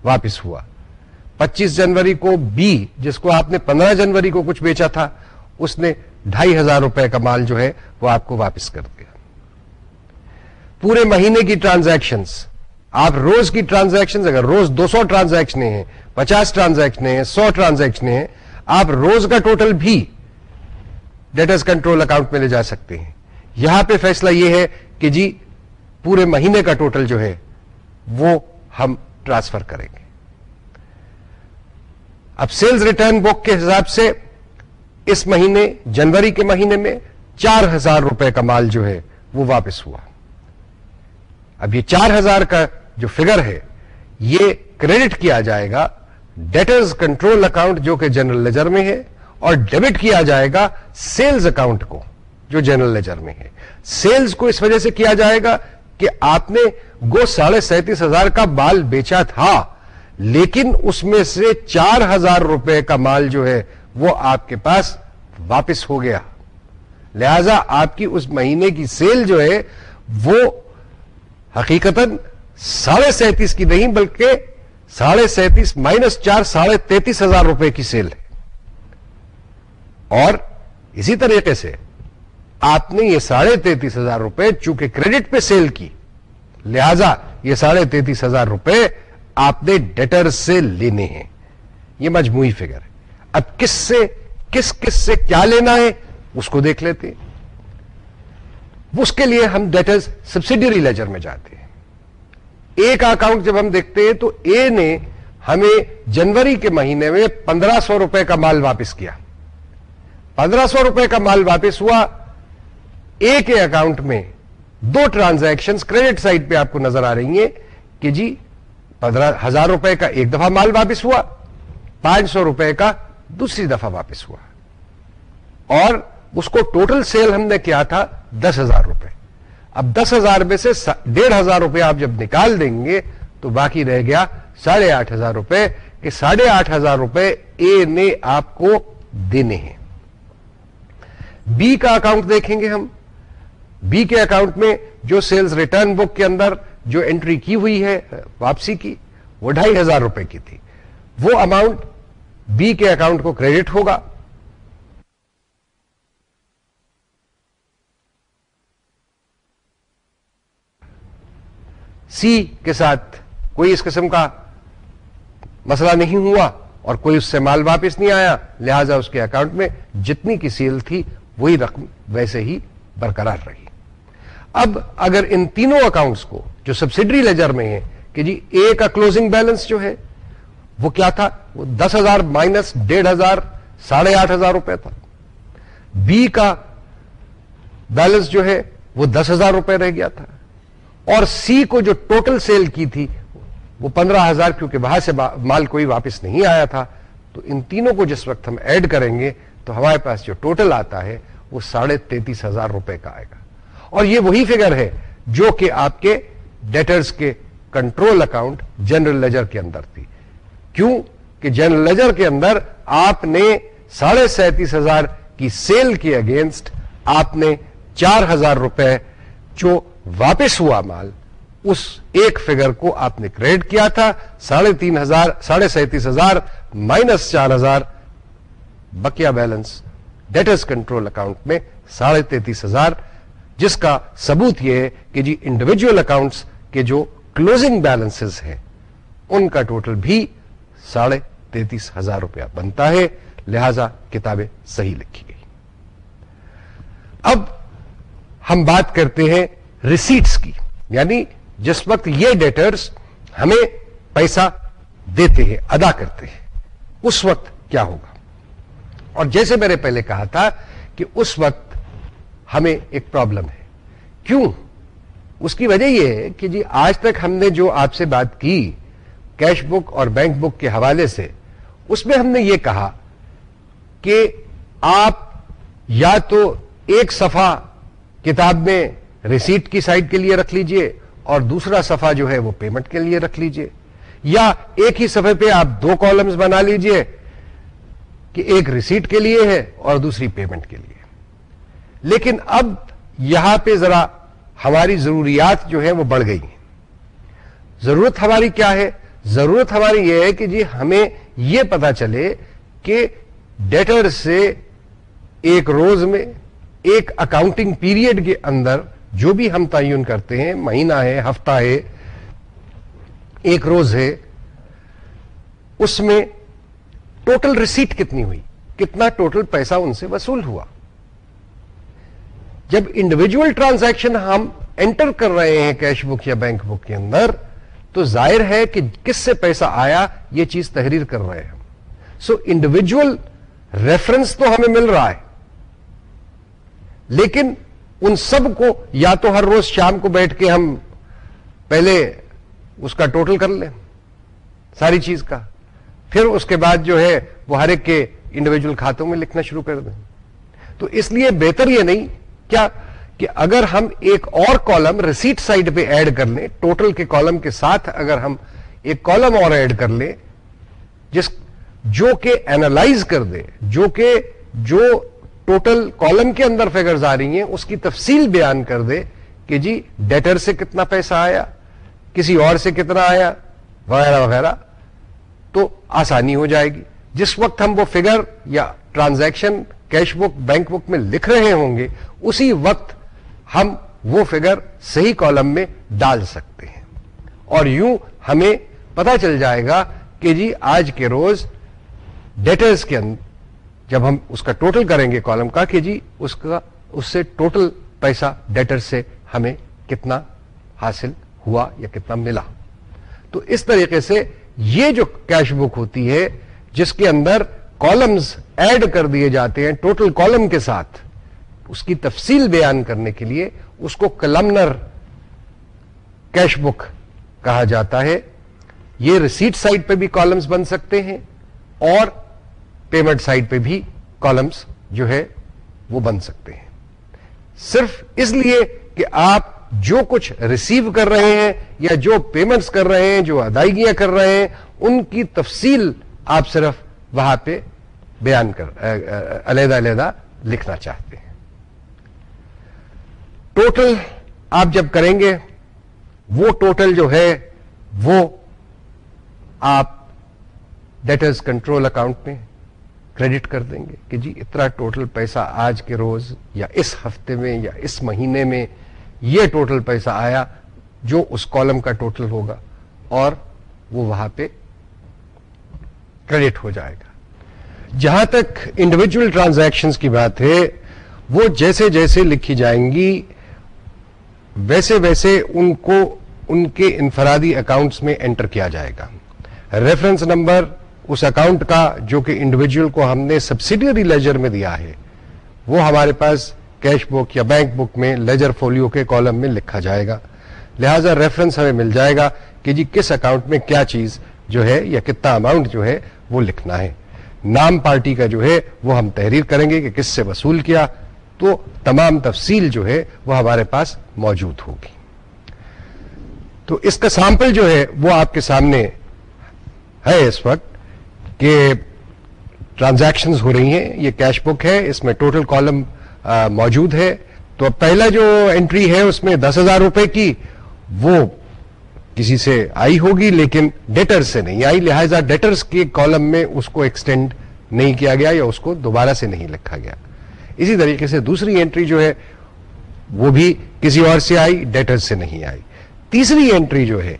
واپس ہوا۔ پچیس جنوری کو بی، جس کو آپ نے پندرہ جنوری کو کچھ بیچا تھا، اس نے ڈھائی ہزار روپے کا مال جو ہے وہ آپ کو واپس کر دیا۔ پورے مہینے کی ٹرانزیکشنز، آپ روز کی ٹرانزیکشن اگر روز دو سو ٹرانزیکشن ہیں، پچاس ٹرانزیکشن ہیں، سو ٹرانزیکشن ہیں، آپ روز کا ٹوٹل بھی ڈیٹرز کنٹرول اکاؤنٹ میں لے جا سکتے ہیں۔ یہاں پہ فیصلہ یہ ہے کہ جی پورے مہینے کا ٹوٹل جو ہے وہ ہم ٹرانسفر کریں گے۔ اب سیلز ریٹرن بک کے حساب سے اس مہینے، جنوری کے مہینے میں چار ہزار روپے کا مال جو ہے وہ واپس ہوا۔ اب یہ چار ہزار کا جو فگر ہے، یہ کریڈٹ کیا جائے گا ڈیٹرز کنٹرول اکاؤنٹ جو کہ جنرل لیجر میں ہے اور ڈیبٹ کیا جائے گا سیلز اکاؤنٹ کو جو جنرل لیجر میں ہے۔ سیلز کو اس وجہ سے کیا جائے گا کہ آپ نے گو ساڑھے سینتیس ہزار کا مال بیچا تھا، لیکن اس میں سے چار ہزار روپے کا مال جو ہے وہ آپ کے پاس واپس ہو گیا۔ لہذا آپ کی اس مہینے کی سیل جو ہے وہ حقیقت ساڑھے سینتیس کی نہیں، بلکہ ساڑھے سینتیس مائنس چار ساڑھے تینتیس ہزار روپے کی سیل ہے۔ اور اسی طریقے سے آپ نے یہ ساڑھے تینتیس ہزار روپے چونکہ کریڈٹ پہ سیل کی، لہذا یہ ساڑھے تینتیس ہزار روپے آپ نے ڈیٹر سے لینے ہیں۔ یہ مجموعی فگر ہے۔ اب کس سے، کس کس سے کیا لینا ہے، اس کو دیکھ لیتے ہیں۔ اس کے لیے ہم ڈیٹر سبسڈیری لیجر میں جاتے ہیں۔ ایک اکاؤنٹ جب ہم دیکھتے ہیں تو اے نے ہمیں جنوری کے مہینے میں پندرہ سو روپے کا مال واپس کیا۔ پندرہ سو روپے کا مال واپس ہوا۔ اے کے اکاؤنٹ میں دو ٹرانزیکشن کریڈٹ سائٹ پہ آپ کو نظر آ رہی ہیں کہ جی پندرہ ہزار روپے کا ایک دفعہ مال واپس ہوا، پانچ سو روپے کا دوسری دفعہ واپس ہوا۔ اور اس کو ٹوٹل سیل ہم نے کیا تھا دس ہزار روپے۔ اب دس ہزار میں سے ڈیڑھ ہزار روپے آپ جب نکال دیں گے تو باقی رہ گیا ساڑھے آٹھ ہزار روپے کہ ساڑھے آٹھ ہزار روپے اے نے آپ کو دینے ہیں۔ بی کا اکاؤنٹ دیکھیں گے ہم۔ بی کے اکاؤنٹ میں جو سیلز ریٹرن بک کے اندر جو انٹری کی ہوئی ہے، واپسی کی، وہ ڈھائی ہزار روپے کی تھی۔ وہ اماؤنٹ بی کے اکاؤنٹ کو کریڈٹ ہوگا۔ سی کے ساتھ کوئی اس قسم کا مسئلہ نہیں ہوا اور کوئی اس سے مال واپس نہیں آیا، لہذا اس کے اکاؤنٹ میں جتنی کی سیل تھی، وہی رقم ویسے ہی برقرار رہی۔ اب اگر ان تینوں اکاؤنٹس کو جو سبسڈری لیجر میں ہیں کہ جی اے کا کلوزنگ بیلنس جو ہے وہ کیا تھا؟ وہ دس ہزار مائنس ڈیڑھ ہزار، ساڑھے آٹھ ہزار روپے تھا۔ بی کا بیلنس جو ہے وہ دس ہزار روپے رہ گیا تھا۔ اور سی کو جو ٹوٹل سیل کی تھی وہ پندرہ ہزار، کیونکہ وہاں سے مال کوئی واپس نہیں آیا تھا۔ تو ان تینوں کو جس وقت ہم ایڈ کریں گے تو ہمارے پاس جو ٹوٹل آتا ہے وہ ساڑھے تینتیس ہزار روپے کا آئے گا۔ اور یہ وہی فگر ہے جو کہ آپ کے ڈیٹرز کے کنٹرول اکاؤنٹ جنرل لیجر کے اندر تھی۔ کیوں کہ جنرل لیجر کے اندر آپ نے ساڑھے سینتیس ہزار کی سیل کے اگینسٹ آپ نے چار ہزار روپے جو واپس ہوا مال، اس ایک فگر کو آپ نے کریڈٹ کیا تھا۔ ساڑھے تین ہزار، ساڑھے سینتیس ہزار مائنس چار ہزار بکیا بیلنس ڈیٹرز کنٹرول اکاؤنٹ میں ساڑھے تینتیس ہزار۔ جس کا ثبوت یہ ہے کہ جی انڈیویجل اکاؤنٹس کے جو کلوزنگ بیلنسز ہیں، ان کا ٹوٹل بھی ساڑھے تینتیس ہزار روپیہ بنتا ہے۔ لہذا کتابیں صحیح لکھی گئی۔ اب ہم بات کرتے ہیں ریسیٹس کی۔ یعنی جس وقت یہ ڈیٹرز ہمیں پیسہ دیتے ہیں، ادا کرتے ہیں، اس وقت کیا ہوگا؟ اور جیسے میں نے پہلے کہا تھا کہ اس وقت ہمیں ایک پرابلم ہے۔ کیوں؟ اس کی وجہ یہ ہے کہ جی آج تک ہم نے جو آپ سے بات کی کیش بک اور بینک بک کے حوالے سے، اس میں ہم نے یہ کہا کہ آپ یا تو ایک صفحہ کتاب میں ریسیٹ کی سائٹ کے لیے رکھ لیجیے اور دوسرا صفحہ جو ہے وہ پیمنٹ کے لیے رکھ لیجیے، یا ایک ہی صفحے پہ آپ دو کالمز بنا لیجیے کہ ایک ریسیٹ کے لیے ہے اور دوسری پیمنٹ کے لیے۔ لیکن اب یہاں پہ ذرا ہماری ضروریات جو ہیں وہ بڑھ گئی ہیں۔ ضرورت ہماری کیا ہے؟ ضرورت ہماری یہ ہے کہ جی ہمیں یہ پتا چلے کہ ڈیٹر سے ایک روز میں ایک اکاؤنٹنگ پیریڈ کے اندر جو بھی ہم تعین کرتے ہیں، مہینہ ہے، ہفتہ ہے، ایک روز ہے، اس میں ٹوٹل ریسیٹ کتنی ہوئی؟ کتنا ٹوٹل پیسہ ان سے وصول ہوا؟ جب انڈیویجل ٹرانزیکشن ہم انٹر کر رہے ہیں کیش بک یا بینک بک کے اندر، تو ظاہر ہے کہ کس سے پیسہ آیا، یہ چیز تحریر کر رہے ہیں۔ سو انڈیویجل ریفرنس تو ہمیں مل رہا ہے۔ لیکن ان سب کو یا تو ہر روز شام کو بیٹھ کے ہم پہلے اس کا ٹوٹل کر لیں، ساری چیز کا۔ پھر اس کے بعد جو ہے وہ ہر ایک کے انڈیویجل کھاتوں میں لکھنا شروع کر دیں۔ تو اس لیے بہتر یہ نہیں کیا کہ اگر ہم ایک اور کالم ریسیٹ سائڈ پہ ایڈ کر لیں ٹوٹل کے کالم کے ساتھ اگر ہم ایک کالم اور ایڈ کر لیں، جس جو کہ اینالائز کر دے، جو کہ جو ٹوٹل کالم کے اندر فگرز آ رہی ہیں، اس کی تفصیل بیان کر دے کہ جی ڈیٹر سے کتنا پیسہ آیا، کسی اور سے کتنا آیا، وغیرہ وغیرہ، تو آسانی ہو جائے گی۔ جس وقت ہم وہ فگر یا transaction cash book, bank book میں لکھ رہے ہوں گے، اسی وقت ہم وہ فگر صحیح کالم میں ڈال سکتے ہیں۔ اور یوں ہمیں پتا چل جائے گا کہ جی آج کے روز ڈیٹرز کے اندر جب ہم اس کا ٹوٹل کریں گے کالم کا کہ جی اس کا، اس سے ٹوٹل پیسہ ڈیٹر سے ہمیں کتنا حاصل ہوا یا کتنا ملا۔ تو اس طریقے سے یہ جو کیش بک ہوتی ہے، جس کے اندر کالمز ایڈ کر دیے جاتے ہیں ٹوٹل کالم کے ساتھ۔ اس کی تفصیل بیان کرنے کے لیے اس کو کلمنر کیش بک کہا جاتا ہے۔ یہ ریسیٹ سائٹ پہ بھی کالمز بن سکتے ہیں اور پیمنٹ سائٹ پہ بھی کالمز جو ہے وہ بن سکتے ہیں۔ صرف اس لیے کہ آپ جو کچھ ریسیو کر رہے ہیں یا جو پیمنٹس کر رہے ہیں، جو ادائیگیاں کر رہے ہیں، ان کی تفصیل آپ صرف وہاں پہ بیان کر علیحدہ علیحدہ لکھنا چاہتے ہیں۔ ٹوٹل آپ جب کریں گے، وہ ٹوٹل جو ہے، وہ آپ ڈیٹرز کنٹرول اکاؤنٹ میں کریڈٹ کر دیں گے کہ جی اتنا ٹوٹل پیسہ آج کے روز یا اس ہفتے میں یا اس مہینے میں یہ ٹوٹل پیسہ آیا جو اس کالم کا ٹوٹل ہوگا اور وہ وہاں پہ کریڈٹ ہو جائے گا۔ جہاں تک انڈیویجل ٹرانزیکشن کی بات ہے، وہ جیسے جیسے لکھی جائیں گی، ویسے ویسے ان کو، ان کے انفرادی اکاؤنٹس میں انٹر کیا جائے گا۔ ریفرنس نمبر اس اکاؤنٹ کا جو کہ انڈیویجل کو ہم نے سبسڈیری لیجر میں دیا ہے، وہ ہمارے پاس کیش بک یا بینک بک میں لیجر فولیو کے کالم میں لکھا جائے گا۔ لہذا ریفرنس ہمیں مل جائے گا کہ جی کس اکاؤنٹ میں کیا چیز جو ہے یا کتنا اماؤنٹ جو ہے وہ لکھنا ہے۔ نام پارٹی کا جو ہے، وہ ہم تحریر کریں گے کہ کس سے وصول کیا۔ تو تمام تفصیل جو ہے، وہ ہمارے پاس موجود ہوگی۔ تو اس کا سیمپل جو ہے، وہ آپ کے سامنے ہے اس وقت کہ ٹرانزیکشن ہو رہی ہیں، یہ کیش بک ہے، اس میں ٹوٹل کالم موجود ہے۔ تو پہلا جو انٹری ہے، اس میں دس ہزار روپے کی، وہ کسی سے آئی ہوگی لیکن ڈیٹر سے نہیں آئی، لہذا ڈیٹرز کے کالم میں اس کو ایکسٹینڈ نہیں کیا گیا یا اس کو دوبارہ سے نہیں لکھا گیا۔ اسی طریقے سے دوسری انٹری جو ہے، وہ بھی کسی اور سے آئی ڈیٹر سے نہیں آئی۔ تیسری انٹری جو ہے،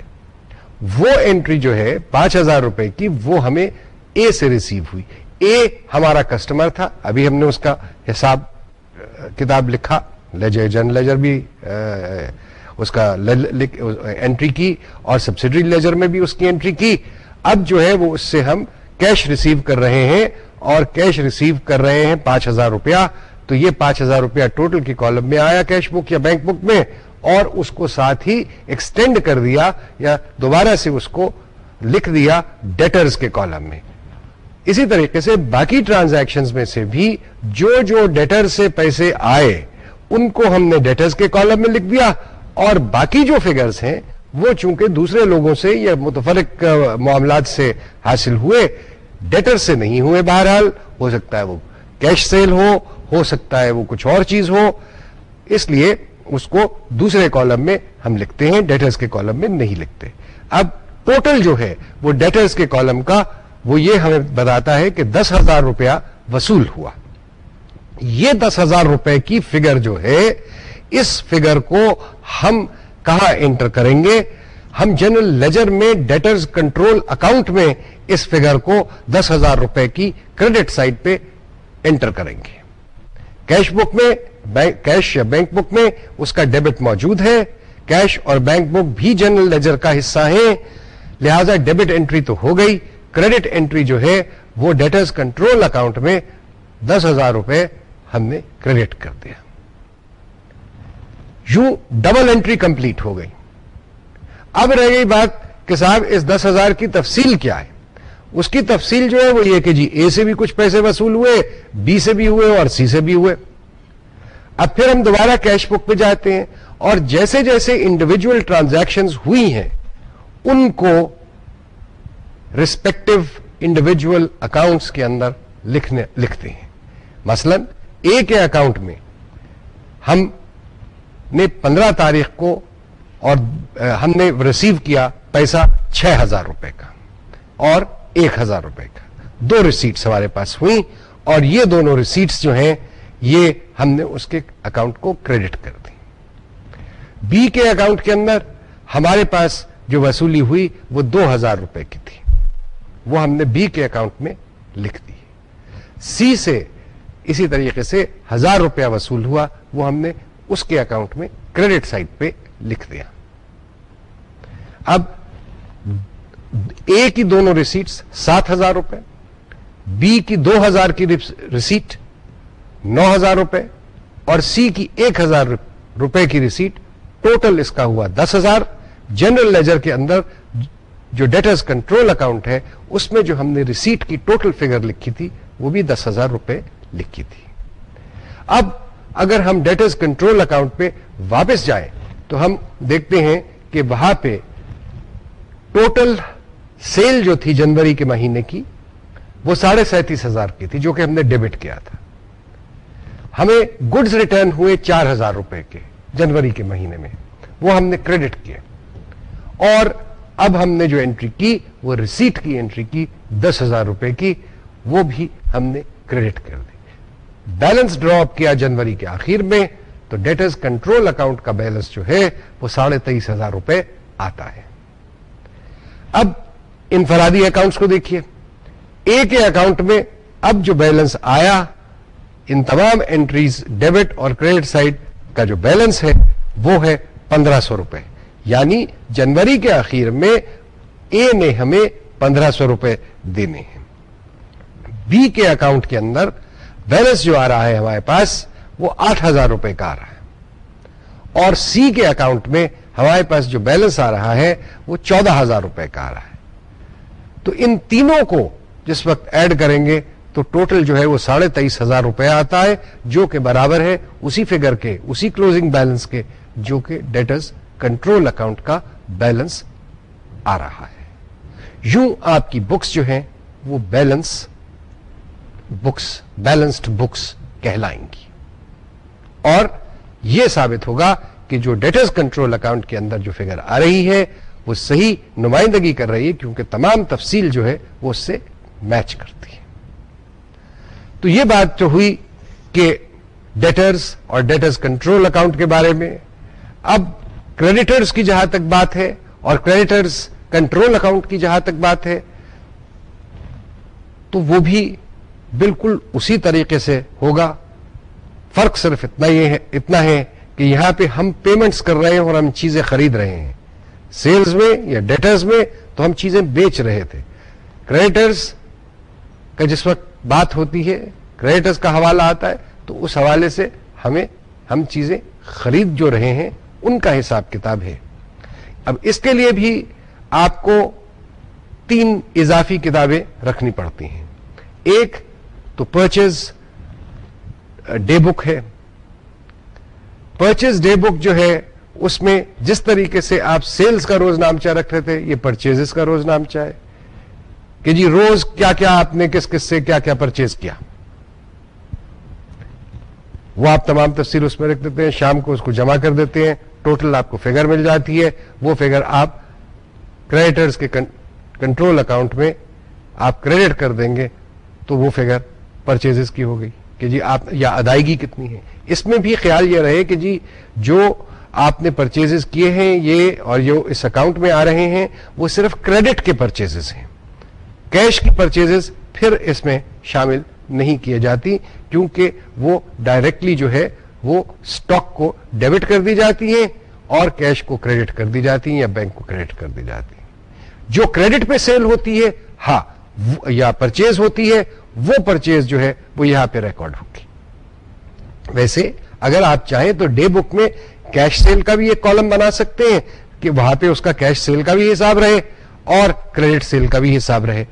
وہ انٹری جو ہے، پانچ ہزار روپے کی، وہ ہمیں اے سے ریسیو ہوئی۔ اے ہمارا کسٹمر تھا، ابھی ہم نے اس کا حساب کتاب لکھا لیجر جن لیجر بھی اس کا انٹری کی اور سبسڈری لیجر میں بھی اس کی انٹری کی۔ اب جو ہے وہ اس سے ہم کیش ریسیو کر رہے ہیں اور کیش ریسیو کر رہے ہیں پانچ ہزار روپیہ۔ تو یہ پانچ ہزار روپیہ ٹوٹل کی کالم میں آیا کیش بک یا بینک بک میں اور اس کو ساتھ ہی ایکسٹینڈ کر دیا یا دوبارہ سے اس کو لکھ دیا ڈیٹرز کے کالم میں۔ اسی طریقے سے باقی ٹرانزیکشن میں سے بھی جو جو ڈیٹر سے پیسے آئے، ان کو ہم نے ڈیٹرز کے کالم میں لکھ دیا۔ اور باقی جو فگرز ہیں، وہ چونکہ دوسرے لوگوں سے یا متفرق معاملات سے حاصل ہوئے ڈیٹر سے نہیں ہوئے بہرحال، ہو سکتا ہے وہ کیش سیل ہو ہو سکتا ہے وہ کچھ اور چیز ہو۔ اس لیے اس کو دوسرے کالم میں ہم لکھتے ہیں ڈیٹرز کے کالم میں نہیں لکھتے۔ اب ٹوٹل جو ہے، وہ ڈیٹرز کے کالم کا، وہ یہ ہمیں بتاتا ہے کہ دس ہزار روپیہ وصول ہوا۔ یہ دس ہزار روپے کی فگر جو ہے اس فگر کو ہم کہاں انٹر کریں گے؟ ہم جنرل لیجر میں ڈیٹرز کنٹرول اکاؤنٹ میں اس فگر کو دس ہزار روپے کی کریڈٹ سائٹ پہ انٹر کریں گے۔ کیش بک میں کیش یا بینک بک میں اس کا ڈیبٹ موجود ہے۔ کیش اور بینک بک بھی جنرل لیجر کا حصہ ہے لہذا ڈیبٹ انٹری تو ہو گئی۔ کریڈٹ انٹری جو ہے، وہ ڈیٹرز کنٹرول اکاؤنٹ میں دس ہزار روپے ہم نے کریڈٹ کر دیا۔ یوں ڈبل انٹری کمپلیٹ ہو گئی۔ اب رہ گئی بات کہ صاحب اس دس ہزار کی تفصیل کیا ہے۔ اس کی تفصیل جو ہے وہ یہ کہ جی اے سے بھی کچھ پیسے وصول ہوئے، بی سے بھی ہوئے اور سی سے بھی ہوئے۔ اب پھر ہم دوبارہ کیش بک پہ جاتے ہیں اور جیسے جیسے انڈیویجل ٹرانزیکشن ہوئی ہیں، ان کو ریسپیکٹو انڈیویجل اکاؤنٹس کے اندر لکھنے لکھتے ہیں۔ مثلا اے کے اکاؤنٹ میں ہم نے پندرہ تاریخ کو اور ہم نے ریسیو کیا پیسہ چھ ہزار روپے کا اور ایک ہزار روپے کا۔ دو ریسیٹس ہمارے پاس ہوئی اور یہ دونوں ریسیٹس جو ہیں، یہ ہم نے اس کے اکاؤنٹ کو کریڈٹ کر دی۔ بی کے اکاؤنٹ کے اندر ہمارے پاس جو وصولی ہوئی، وہ دو ہزار روپے کی تھی۔ وہ ہم نے بی کے اکاؤنٹ میں لکھ دی۔ سی سے اسی طریقے سے ہزار روپیہ وصول ہوا، وہ ہم نے اس کے اکاؤنٹ میں کریڈٹ سائٹ پہ لکھ دیا۔ اب اے کی دونوں ریسیٹس سات ہزار روپے بی کی دو ہزار کی ریسیٹ نو ہزار روپے اور سی کی ایک ہزار روپے کی ریسیٹ ٹوٹل اس کا ہوا دس ہزار۔ جنرل لیجر کے اندر جو ڈیٹرز کنٹرول اکاؤنٹ ہے، اس میں جو ہم نے ریسیٹ کی ٹوٹل فگر لکھی تھی، وہ بھی دس ہزار روپے لکھی تھی۔ اب اگر ہم ڈیٹرز کنٹرول اکاؤنٹ پہ واپس جائیں تو ہم دیکھتے ہیں کہ وہاں پہ ٹوٹل سیل جو تھی جنوری کے مہینے کی وہ ساڑھے سینتیس ہزار کی تھی جو کہ ہم نے ڈیبٹ کیا تھا۔ ہمیں گڈز ریٹرن ہوئے چار ہزار روپے کے جنوری کے مہینے میں۔ وہ ہم نے کریڈٹ کیے اور اب ہم نے جو انٹری کی، وہ ریسیٹ کی انٹری کی دس ہزار روپے کی، وہ بھی ہم نے کریڈٹ کر دی۔ بیلنس ڈراپ کیا جنوری کے آخر میں، تو ڈیٹرز کنٹرول اکاؤنٹ کا بیلنس جو ہے، وہ ساڑھے تیئیس ہزار روپے آتا ہے۔ اب انفرادی اکاؤنٹس کو دیکھیے۔ اے کے اکاؤنٹ میں اب جو بیلنس آیا، ان تمام انٹریز ڈیبٹ اور کریڈٹ سائڈ کا جو بیلنس ہے، وہ ہے پندرہ سو روپے۔ یعنی جنوری کے آخر میں اے نے ہمیں پندرہ سو روپے دینے ہیں۔ بی کے اکاؤنٹ کے اندر بیلنس جو آ رہا ہے ہمارے پاس، وہ آٹھ ہزار روپے کا آ رہا ہے۔ اور سی کے اکاؤنٹ میں ہمارے پاس جو بیلنس آ رہا ہے، وہ چودہ ہزار روپے کا آ رہا ہے۔ تو ان تینوں کو جس وقت ایڈ کریں گے، تو ٹوٹل جو ہے وہ ساڑھے تیئیس ہزار روپے آتا ہے، جو کہ برابر ہے اسی فگر کے، اسی کلوزنگ بیلنس کے، جو کہ ڈیٹرز کنٹرول اکاؤنٹ کا بیلنس آ رہا ہے۔ یوں آپ کی بکس جو ہیں، وہ بیلنس بکس بیلنسڈ بکس کہلائیں گی۔ اور یہ ثابت ہوگا کہ جو ڈیٹرز کنٹرول اکاؤنٹ کے اندر جو فگر آ رہی ہے، وہ صحیح نمائندگی کر رہی ہے کیونکہ تمام تفصیل جو ہے، وہ اس سے میچ کرتی ہے۔ تو یہ بات جو ہوئی کہ ڈیٹرز اور ڈیٹرز کنٹرول اکاؤنٹ کے بارے میں، اب کریڈیٹرز کی جہاں تک بات ہے اور کریڈیٹرز کنٹرول اکاؤنٹ کی جہاں تک بات ہے، تو وہ بھی بالکل اسی طریقے سے ہوگا۔ فرق صرف اتنا یہ ہے، اتنا ہے کہ یہاں پہ ہم پیمنٹس کر رہے ہیں اور ہم چیزیں خرید رہے ہیں۔ سیلز میں یا ڈیٹرز میں تو ہم چیزیں بیچ رہے تھے۔ کریڈٹرز کا جس وقت بات ہوتی ہے کریڈٹرز کا حوالہ آتا ہے، تو اس حوالے سے ہمیں ہم چیزیں خرید جو رہے ہیں، ان کا حساب کتاب ہے۔ اب اس کے لیے بھی آپ کو تین اضافی کتابیں رکھنی پڑتی ہیں۔ ایک تو پرچیز ڈے بک ہے۔ پرچیز ڈے بک جو ہے، اس میں جس طریقے سے آپ سیلز کا روز نام چاہ رکھ رہے تھے، یہ پرچیز کا روز نام چاہے کہ جی روز کیا کیا آپ نے، کس کس سے کیا کیا پرچیز کیا۔ وہ آپ تمام تفصیل اس میں رکھ دیتے ہیں، شام کو اس کو جمع کر دیتے ہیں۔ ٹوٹل آپ کو فگر مل جاتی ہے۔ وہ فگر آپ کریڈٹرز کے کنٹرول اکاؤنٹ میں آپ کریڈٹ کر دیں گے۔ تو وہ فگر پرچیز کی ہو گئی کہ جی آپ یا ادائیگی کتنی ہے۔ اس میں بھی خیال یہ رہے کہ جی جو آپ نے پرچیز کیے ہیں یہ اور جو اس اکاؤنٹ میں آ رہے ہیں وہ صرف کریڈٹ کے پرچیز ہیں۔ کیش کی پرچیز پھر اس میں شامل نہیں کیے جاتی کیونکہ وہ ڈائریکٹلی جو ہے وہ سٹاک کو ڈیبٹ کر دی جاتی ہیں اور کیش کو کریڈٹ کر دی جاتی ہیں یا بینک کو کریڈٹ کر دی جاتی ہیں۔ جو کریڈٹ پہ سیل ہوتی ہے ہاں یا پرچیز ہوتی ہے وہ پرچیز جو ہے وہ یہاں پہ ریکارڈ ہوگی۔ ویسے اگر آپ چاہیں تو ڈے بک میں کیش سیل کا بھی ایک کالم بنا سکتے ہیں کہ وہاں پہ اس کا کیش سیل کا بھی حساب رہے اور کریڈٹ سیل کا بھی حساب رہے۔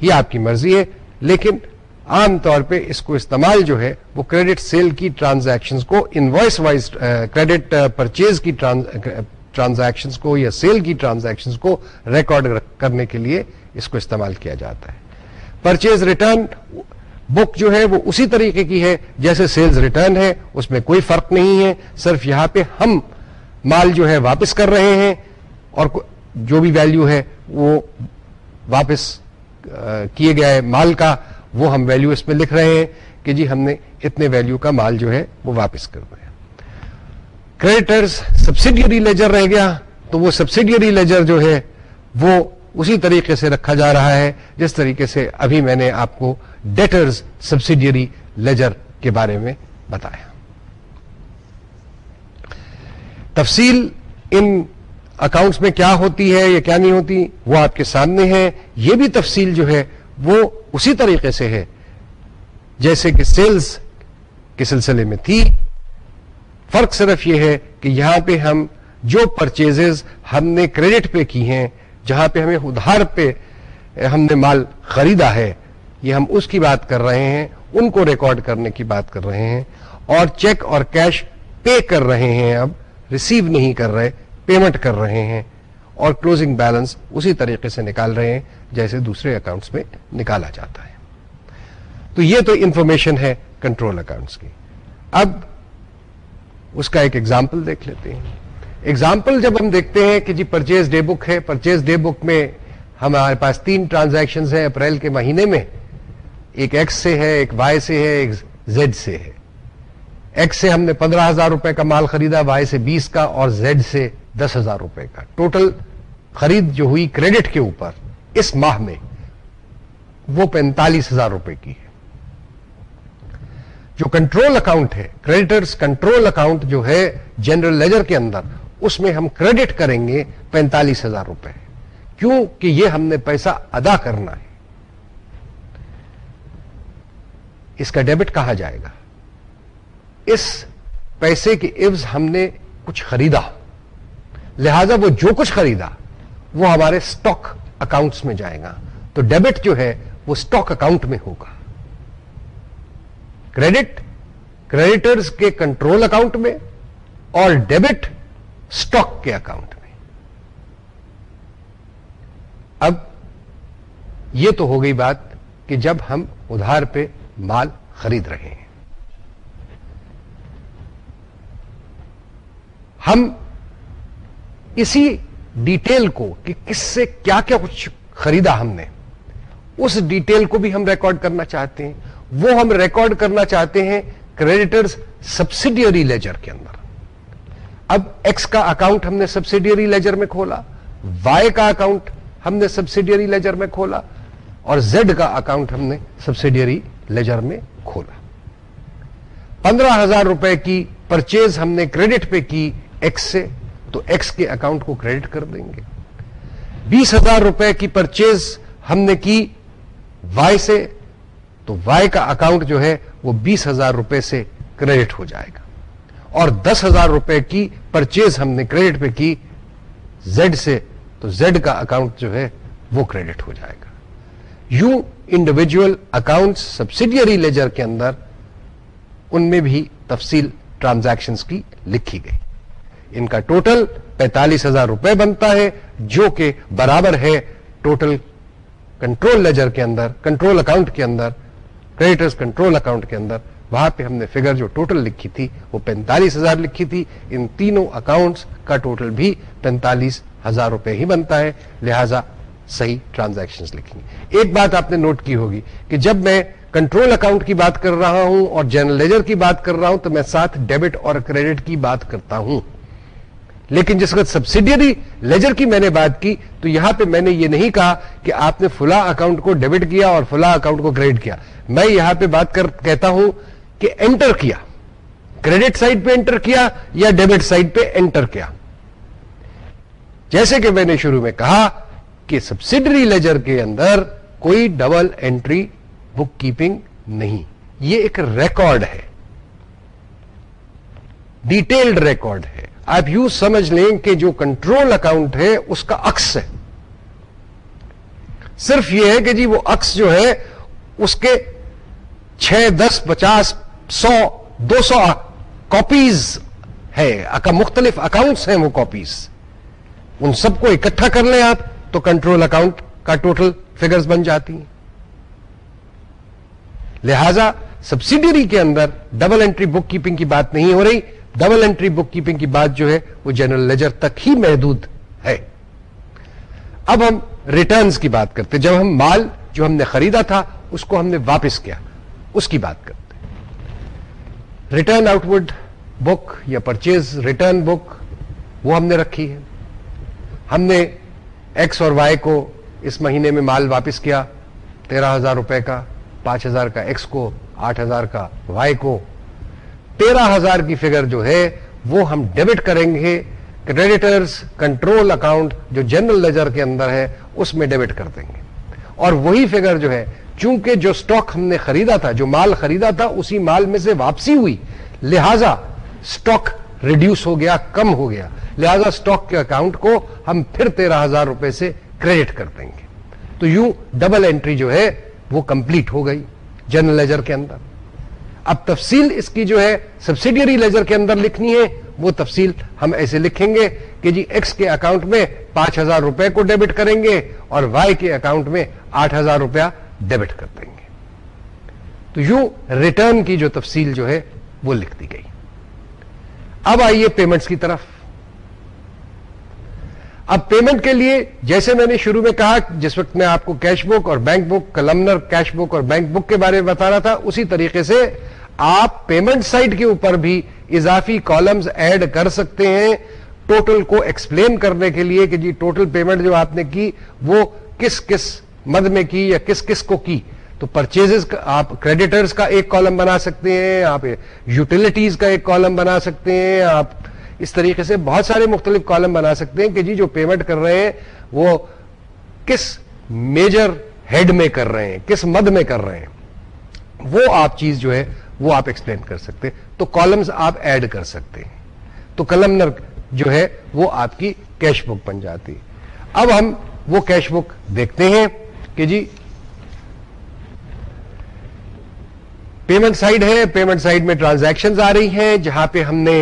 یہ آپ کی مرضی ہے، لیکن عام طور پہ اس کو استعمال جو ہے وہ کریڈٹ سیل کی ٹرانزیکشن کو انوائس وائز کریڈٹ پرچیز کی ٹرانزیکشن uh, کو یا سیل کی ٹرانزیکشن کو ریکارڈ کرنے کے لیے اس کو استعمال کیا جاتا ہے۔ پرچیز ریٹرن بک جو ہے وہ اسی طریقے کی ہے جیسے سیلز ریٹرن ہے، اس میں کوئی فرق نہیں ہے۔ صرف یہاں پہ ہم مال جو ہے واپس کر رہے ہیں اور جو بھی ویلیو ہے وہ واپس کیے گئے مال کا۔ وہ ہم ویلیو اس میں لکھ رہے ہیں کہ جی ہم نے اتنے ویلیو کا مال جو ہے وہ واپس کر دیا۔ کریڈٹرز سبسڈیری لیجر رہ گیا۔ تو وہ سبسڈیری لیجر جو ہے وہ اسی طریقے سے رکھا جا رہا ہے، جس طریقے سے ابھی میں نے آپ کو ڈیٹرز سبسڈیری لیجر کے بارے میں بتایا۔ تفصیل ان اکاؤنٹس میں کیا ہوتی ہے یا کیا نہیں ہوتی، وہ آپ کے سامنے ہے۔ یہ بھی تفصیل جو ہے، وہ اسی طریقے سے ہے۔ جیسے کہ سیلز کے سلسلے میں تھی، فرق صرف یہ ہے کہ یہاں پہ ہم جو پرچیز ہم نے کریڈٹ پہ کی ہیں جہاں پہ ہمیں ادھار پہ ہم نے مال خریدا ہے، یہ ہم اس کی بات کر رہے ہیں، ان کو ریکارڈ کرنے کی بات کر رہے ہیں اور چیک اور کیش پے کر رہے ہیں اب، ریسیو نہیں کر رہے، پیمنٹ کر رہے ہیں اور کلوزنگ بیلنس اسی طریقے سے نکال رہے ہیں جیسے دوسرے اکاؤنٹس میں نکالا جاتا ہے۔ تو یہ تو انفارمیشن ہے کنٹرول اکاؤنٹس کی۔ اب اس کا ایک ایگزامپل دیکھ لیتے ہیں۔ ایگزامپل جب ہم دیکھتے ہیں کہ جی پرچیز ڈے بک ہے پرچیز ڈے بک میں ہمارے پاس تین ٹرانزیکشن ہیں اپریل کے مہینے میں۔ ایک ایکس سے ہے، ایک وائی سے ہے، ایک زیڈ سے ہے۔ ایکس سے ہم نے پندرہ ہزار روپے کا مال خریدا وائی سے بیس کا اور زیڈ سے دس ہزار روپے کا۔ ٹوٹل خرید جو ہوئی کریڈٹ کے اوپر اس ماہ میں وہ پینتالیس ہزار روپے کی ہے۔ جو کنٹرول اکاؤنٹ ہے کریڈٹرز کنٹرول اکاؤنٹ جو ہے جنرل لیجر کے اندر اس میں ہم کریڈٹ کریں گے پینتالیس ہزار روپے۔ کیوں کہ یہ ہم نے پیسہ ادا کرنا ہے۔ اس کا ڈیبٹ کہا جائے گا۔ اس پیسے کے عوض ہم نے کچھ خریدا۔ لہذا وہ جو کچھ خریدا، وہ ہمارے سٹاک اکاؤنٹس میں جائے گا۔ تو ڈیبٹ جو ہے، وہ سٹاک اکاؤنٹ میں ہوگا۔ کریڈٹ کریڈٹرز کے کنٹرول اکاؤنٹ میں اور ڈیبٹ اسٹاک کے اکاؤنٹ میں۔ اب یہ تو ہو گئی بات کہ جب ہم ادھار پہ مال خرید رہے ہیں۔ ہم اسی ڈیٹیل کو کہ کس سے کیا کیا کچھ خریدا ہم نے، اس ڈیٹیل کو بھی ہم ریکارڈ کرنا چاہتے ہیں۔ وہ ہم ریکارڈ کرنا چاہتے ہیں کریڈیٹرز سبسڈیری لیجر کے اندر۔ اب ایکس کا اکاؤنٹ ہم نے سبسیڈیری لیجر میں کھولا وائی کا اکاؤنٹ ہم نے سبسیڈیری لیجر میں کھولا، اور زیڈ کا اکاؤنٹ ہم نے سبسیڈیری لیجر میں کھولا۔ پندرہ ہزار روپے کی پرچیز ہم نے کریڈٹ پہ کی ایکس سے، تو ایکس کے اکاؤنٹ کو کریڈٹ کر دیں گے۔ بیس ہزار روپے کی پرچیز ہم نے کی وائی سے، تو وائی کا اکاؤنٹ جو ہے وہ بیس ہزار روپے سے کریڈٹ ہو جائے گا۔ اور دس ہزار روپے کی پرچیز ہم نے کریڈٹ پہ کی زیڈ سے تو زیڈ کا اکاؤنٹ جو ہے وہ کریڈٹ ہو جائے گا۔ یوں انڈیویجل اکاؤنٹ سبسڈیری لیجر کے اندر ان میں بھی تفصیل ٹرانزیکشنز کی لکھی گئی۔ ان کا ٹوٹل پینتالیس ہزار روپے بنتا ہے، جو کہ برابر ہے ٹوٹل کنٹرول لیجر کے اندر کنٹرول اکاؤنٹ کے اندر کریڈٹرز کنٹرول اکاؤنٹ کے اندر۔ وہاں پہ ہم نے فگر جو ٹوٹل لکھی تھی وہ پینتالیس ہزار لکھی تھی۔ ان تینوں اکاؤنٹس کا ٹوٹل بھی پینتالیس ہزار روپے ہی بنتا ہے۔ لہذا صحیح ٹرانزیکشن لکھیں گے۔ ایک بات آپ نے نوٹ کی ہوگی کہ جب میں کنٹرول اکاؤنٹ کی بات کر رہا ہوں اور جنرل لیجر کی بات کر رہا ہوں تو میں ساتھ ڈیبٹ اور کریڈٹ کی بات کرتا ہوں۔ لیکن جس وقت سبسڈیری لیجر کی میں نے بات کی تو یہاں پہ میں نے یہ نہیں کہا کہ آپ نے فلاں اکاؤنٹ کو ڈیبٹ کیا اور فلاں اکاؤنٹ کو کریڈٹ کیا۔ میں یہاں پہ بات کر کہتا ہوں کہ انٹر کیا۔ کریڈٹ سائٹ پہ انٹر کیا یا ڈیبٹ سائٹ پہ انٹر کیا۔ جیسے کہ میں نے شروع میں کہا کہ سبسڈری لیجر کے اندر کوئی ڈبل انٹری بک کیپنگ نہیں۔ یہ ایک ریکارڈ ہے۔ ڈیٹیلڈ ریکارڈ ہے۔ آپ یوں سمجھ لیں کہ جو کنٹرول اکاؤنٹ ہے، اس کا اکس ہے۔ صرف یہ ہے کہ جی وہ اکس جو ہے، اس کے چھ، دس، پچاس سو، دو سو کاپیز ہے۔ مختلف اکاؤنٹس ہیں وہ کاپیز ان سب کو اکٹھا کر لیں آپ تو کنٹرول اکاؤنٹ کا ٹوٹل فگرز بن جاتی ہیں۔ لہذا سبسیڈری کے اندر ڈبل انٹری بک کیپنگ کی بات نہیں ہو رہی۔ ڈبل انٹری بک کیپنگ کی بات جو ہے وہ جنرل لیجر تک ہی محدود ہے۔ اب ہم ریٹرنز کی بات کرتے جب ہم مال جو ہم نے خریدا تھا، اس کو ہم نے واپس کیا۔ اس کی بات کرتے ریٹرن آؤٹ وڈ بک یا پرچیز ریٹرن بک وہ ہم نے رکھی ہے۔ ہم نے ایکس اور وائی کو اس مہینے میں مال واپس کیا، تیرہ ہزار روپے کا، پانچ ہزار کا ایکس کو، آٹھ ہزار کا وائی کو۔ تیرہ ہزار کی فگر جو ہے، وہ ہم ڈیبٹ کریں گے۔ کریڈیٹرز کنٹرول اکاؤنٹ جو جنرل لیجر کے اندر ہے، اس میں ڈیبٹ کر دیں گے۔ اور وہی فگر جو ہے چونکہ جو سٹاک ہم نے خریدا تھا، جو مال خریدا تھا، اسی مال میں سے واپسی ہوئی۔ لہذا سٹاک ریڈیوس ہو گیا، کم ہو گیا۔ لہذا سٹاک کے اکاؤنٹ کو ہم پھر تیرہ ہزار روپے سے کریڈٹ کر دیں گے۔ تو یوں ڈبل انٹری جو ہے، وہ کمپلیٹ ہو گئی جنرل لیجر کے اندر۔ اب تفصیل اس کی جو ہے سبسیڈیری لیجر کے اندر لکھنی ہے، وہ تفصیل ہم ایسے لکھیں گے کہ جی ایکس کے اکاؤنٹ میں پانچ ہزار روپے کو ڈیبٹ کریں گے اور وائی کے اکاؤنٹ میں آٹھ ہزار روپیہ ڈیبٹ کر دیں گے۔ تو یوں ریٹرن کی جو تفصیل جو ہے وہ لکھ دی گئی۔ اب آئیے پیمنٹس کی طرف۔ اب پیمنٹ کے لیے جیسے میں نے شروع میں کہا، جس وقت میں آپ کو کیش بک اور بینک بک کلمنر کیش بک اور بینک بک کے بارے میں بتا رہا تھا، اسی طریقے سے آپ پیمنٹ سائٹ کے اوپر بھی اضافی کالمز ایڈ کر سکتے ہیں۔ ٹوٹل کو ایکسپلین کرنے کے لیے کہ جی ٹوٹل پیمنٹ جو آپ نے کی وہ کس کس مد میں کی یا کس کس کو کی، تو پرچیزز آپ کریڈیٹرز کا ایک کالم بنا سکتے ہیں، آپ یوٹیلیٹیز کا ایک کالم بنا سکتے ہیں، آپ اس طریقے سے بہت سارے مختلف کالم بنا سکتے ہیں کہ جی جو پیمنٹ کر رہے ہیں، وہ کس میجر ہیڈ میں کر رہے ہیں، کس مد میں کر رہے ہیں۔ وہ آپ چیز جو ہے، وہ آپ ایکسپلین کر سکتے ہیں۔ تو کالمز آپ ایڈ کر سکتے ہیں۔ تو کلمنر جو ہے، وہ آپ کی کیش بک بن جاتی۔ اب ہم وہ کیش بک دیکھتے ہیں۔ کہ جی پیمنٹ سائڈ ہے پیمنٹ سائڈ میں ٹرانزیکشنز آ رہی ہیں، جہاں پہ ہم نے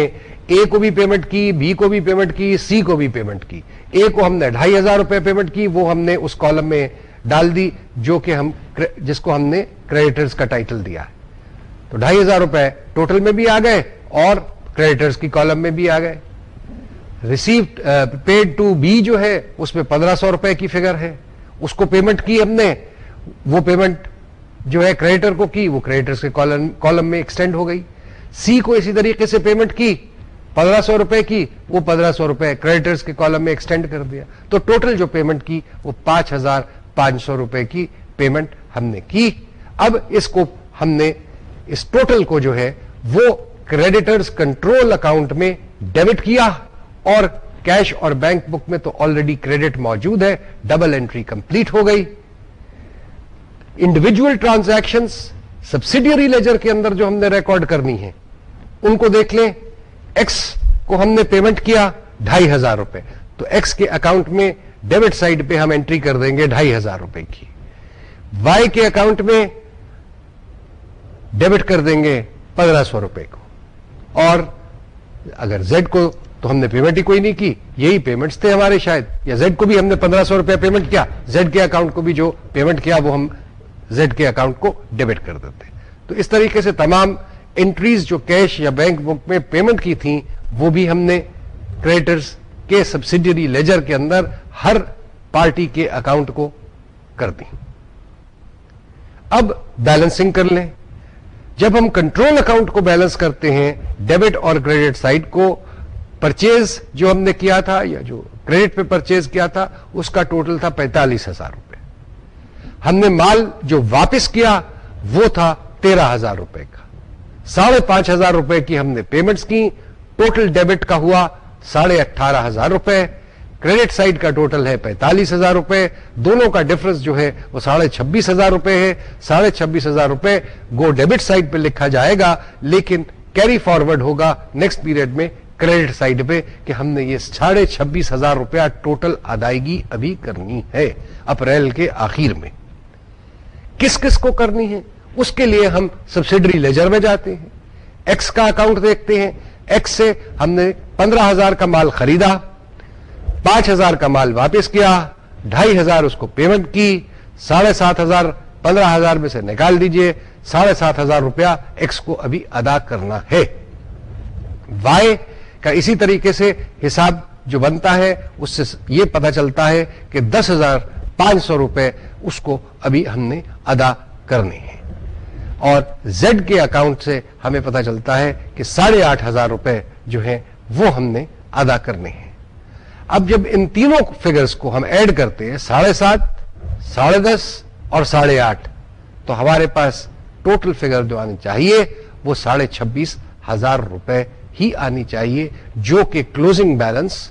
اے کو بھی پیمنٹ کی بی کو بھی پیمنٹ کی سی کو بھی پیمنٹ کی۔ اے کو ہم نے ڈھائی ہزار روپے پیمنٹ کی، وہ ہم نے اس کالم میں ڈال دی، جو کہ ہم جس کو ہم نے کریڈیٹرز کا ٹائٹل دیا۔ ہے تو ڈھائی ہزار روپے ٹوٹل میں بھی آ گئے اور کریڈیٹرز کی کالم میں بھی آ گئے۔ ریسیو پیڈ ٹو بی جو ہے، اس میں پندرہ سو روپے کی فگر ہے۔ اس کو پیمنٹ کی ہم نے، وہ پیمنٹ جو ہے کریڈیٹر کو کی، وہ کریڈیٹر کے کالم میں ایکسٹینڈ ہو گئی۔ سی کو اسی طریقے سے پیمنٹ کی، پندرہ سو روپے کی، وہ پندرہ سو روپے کریڈیٹر کے کالم میں ایکسٹینڈ کر دیا۔ تو ٹوٹل جو پیمنٹ کی، وہ پانچ ہزار پانچ سو روپے کی پیمنٹ ہم نے کی۔ اب اس کو ہم نے، اس ٹوٹل کو جو ہے، وہ کریڈیٹرز کنٹرول اکاؤنٹ میں ڈیبٹ کیا اور کیش اور بینک بک میں تو آلریڈی کریڈٹ موجود ہے ڈبل انٹری کمپلیٹ ہو گئی۔ انڈیویجل ٹرانزیکشن سبسڈیری لیجر کے اندر جو ہم نے ریکارڈ کرنی ہے، ان کو دیکھ لیں۔ ایکس کو ہم نے پیمنٹ کیا ڈھائی ہزار روپے۔ تو ایکس کے اکاؤنٹ میں ڈیبٹ سائڈ پہ ہم انٹری کر دیں گے ڈھائی ہزار روپے کی۔ وائی کے اکاؤنٹ میں ڈیبٹ کر دیں گے پندرہ سو روپے کو۔ اور اگر زیڈ کو تو ہم نے پیمنٹ ہی کوئی نہیں کی۔ یہی پیمنٹس تھے ہمارے شاید۔ یا زیڈ کو بھی ہم نے پندرہ سو روپیہ پیمنٹ کیا۔ زیڈ کے اکاؤنٹ کو بھی جو پیمنٹ کیا وہ ہم زیڈ کے اکاؤنٹ کو ڈیبٹ کر دیتے۔ تو اس طریقے سے تمام انٹریز جو کیش یا بینک بک میں پیمنٹ کی تھیں، وہ بھی ہم نے کریڈٹرس کے سبسیڈری لیجر کے اندر ہر پارٹی کے اکاؤنٹ کو کر دی۔ اب بیلنسنگ کر لیں۔ جب ہم کنٹرول اکاؤنٹ کو بیلنس کرتے ہیں ڈیبٹ اور کریڈٹ سائڈ کو پرچیز جو ہم نے کیا تھا یا جو کریڈٹ پہ پرچیز کیا تھا، اس کا ٹوٹل تھا پینتالیس ہزار روپے۔ ہم نے مال جو واپس کیا، وہ تھا تیرہ ہزار روپے کا۔ ساڑھے پانچ ہزار روپے کی ہم نے پیمنٹس کی ٹوٹل ڈیبٹ کا ہوا ساڑھے اٹھارہ ہزار روپے۔ کریڈٹ سائڈ کا ٹوٹل ہے پینتالیس ہزار روپے۔ دونوں کا ڈفرنس جو ہے وہ ساڑھے چھبیس ہزار روپے ہے۔ ساڑھے چھبیس ہزار روپے گو ڈیبٹ سائڈ پہ لکھا جائے گا، لیکن کیری فارورڈ ہوگا نیکسٹ پیریڈ میں کریڈٹ سائڈ پہ کہ ہم نے یہ ساڑھے چھبیس ہزار روپیہ ٹوٹل ادائیگی ابھی کرنی ہے اپریل کے آخر میں۔ کس کس کو کرنی ہے؟ اس کے لیے ہم سبسڈری لیجر میں جاتے ہیں۔ ایکس کا اکاؤنٹ دیکھتے ہیں۔ ایکس سے ہم نے پندرہ ہزار کا مال خریدا، پانچ ہزار کا مال واپس کیا، ڈھائی ہزار اس کو پیمنٹ کی، ساڑھے سات ہزار، پندرہ ہزار میں سے نکال دیجیے، ساڑھے سات ہزار روپیہ ایکس کو ابھی ادا کرنا ہے۔ وائی کا اسی طریقے سے حساب جو بنتا ہے، اس سے یہ پتہ چلتا ہے کہ دس ہزار پانچ سو روپے اس کو ابھی ہم نے ادا کرنے ہیں۔ اور زیڈ کے اکاؤنٹ سے ہمیں پتہ چلتا ہے کہ ساڑھے آٹھ ہزار روپے جو ہیں وہ ہم نے ادا کرنے ہیں۔ اب جب ان تینوں فگرز کو ہم ایڈ کرتے ہیں، ساڑھے سات، ساڑھے دس اور ساڑھے آٹھ، تو ہمارے پاس ٹوٹل فگر جو آنے چاہیے وہ ساڑھے چھبیس ہزار روپے ہی آنی چاہیے جو کہ closing balance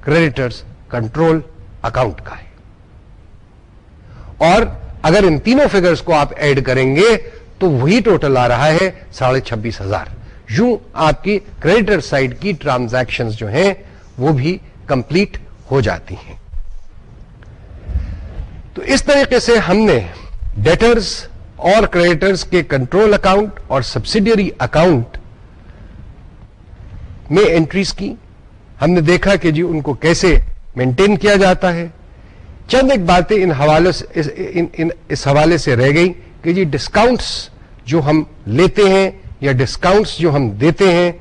creditors control account کا ہے۔ اور اگر ان تینوں فگرز کو آپ ایڈ کریں گے تو وہی ٹوٹل آ رہا ہے ساڑھے چھبیس ہزار۔ یوں آپ کی کریڈیٹر سائڈ کی ٹرانزیکشن جو ہیں وہ بھی کمپلیٹ ہو جاتی ہیں۔ تو اس طریقے سے ہم نے ڈیٹرز اور کریڈیٹرز کے کنٹرول اکاؤنٹ اور سبسیڈری اکاؤنٹ میں انٹریز کی۔ ہم نے دیکھا کہ جی ان کو کیسے مینٹین کیا جاتا ہے۔ چند ایک باتیں ان حوالے سے اس, ان, ان, اس حوالے سے رہ گئی کہ جی ڈسکاؤنٹس جو ہم لیتے ہیں یا ڈسکاؤنٹس جو ہم دیتے ہیں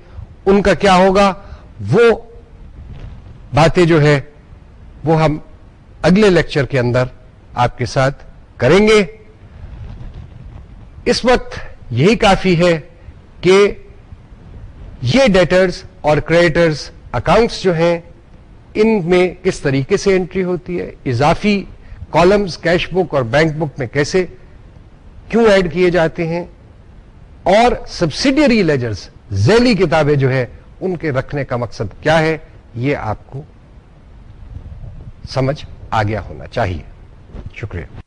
ان کا کیا ہوگا؟ وہ باتیں جو ہے وہ ہم اگلے لیکچر کے اندر آپ کے ساتھ کریں گے۔ اس وقت یہی کافی ہے کہ یہ ڈیٹرز اور کریڈیٹرز اکاؤنٹس جو ہیں، ان میں کس طریقے سے انٹری ہوتی ہے، اضافی کالمز کیش بک اور بینک بک میں کیسے کیوں ایڈ کیے جاتے ہیں، اور سبسڈیری لیجرز ذیلی کتابیں جو ہے ان کے رکھنے کا مقصد کیا ہے، یہ آپ کو سمجھ آ گیا ہونا چاہیے۔ شکریہ۔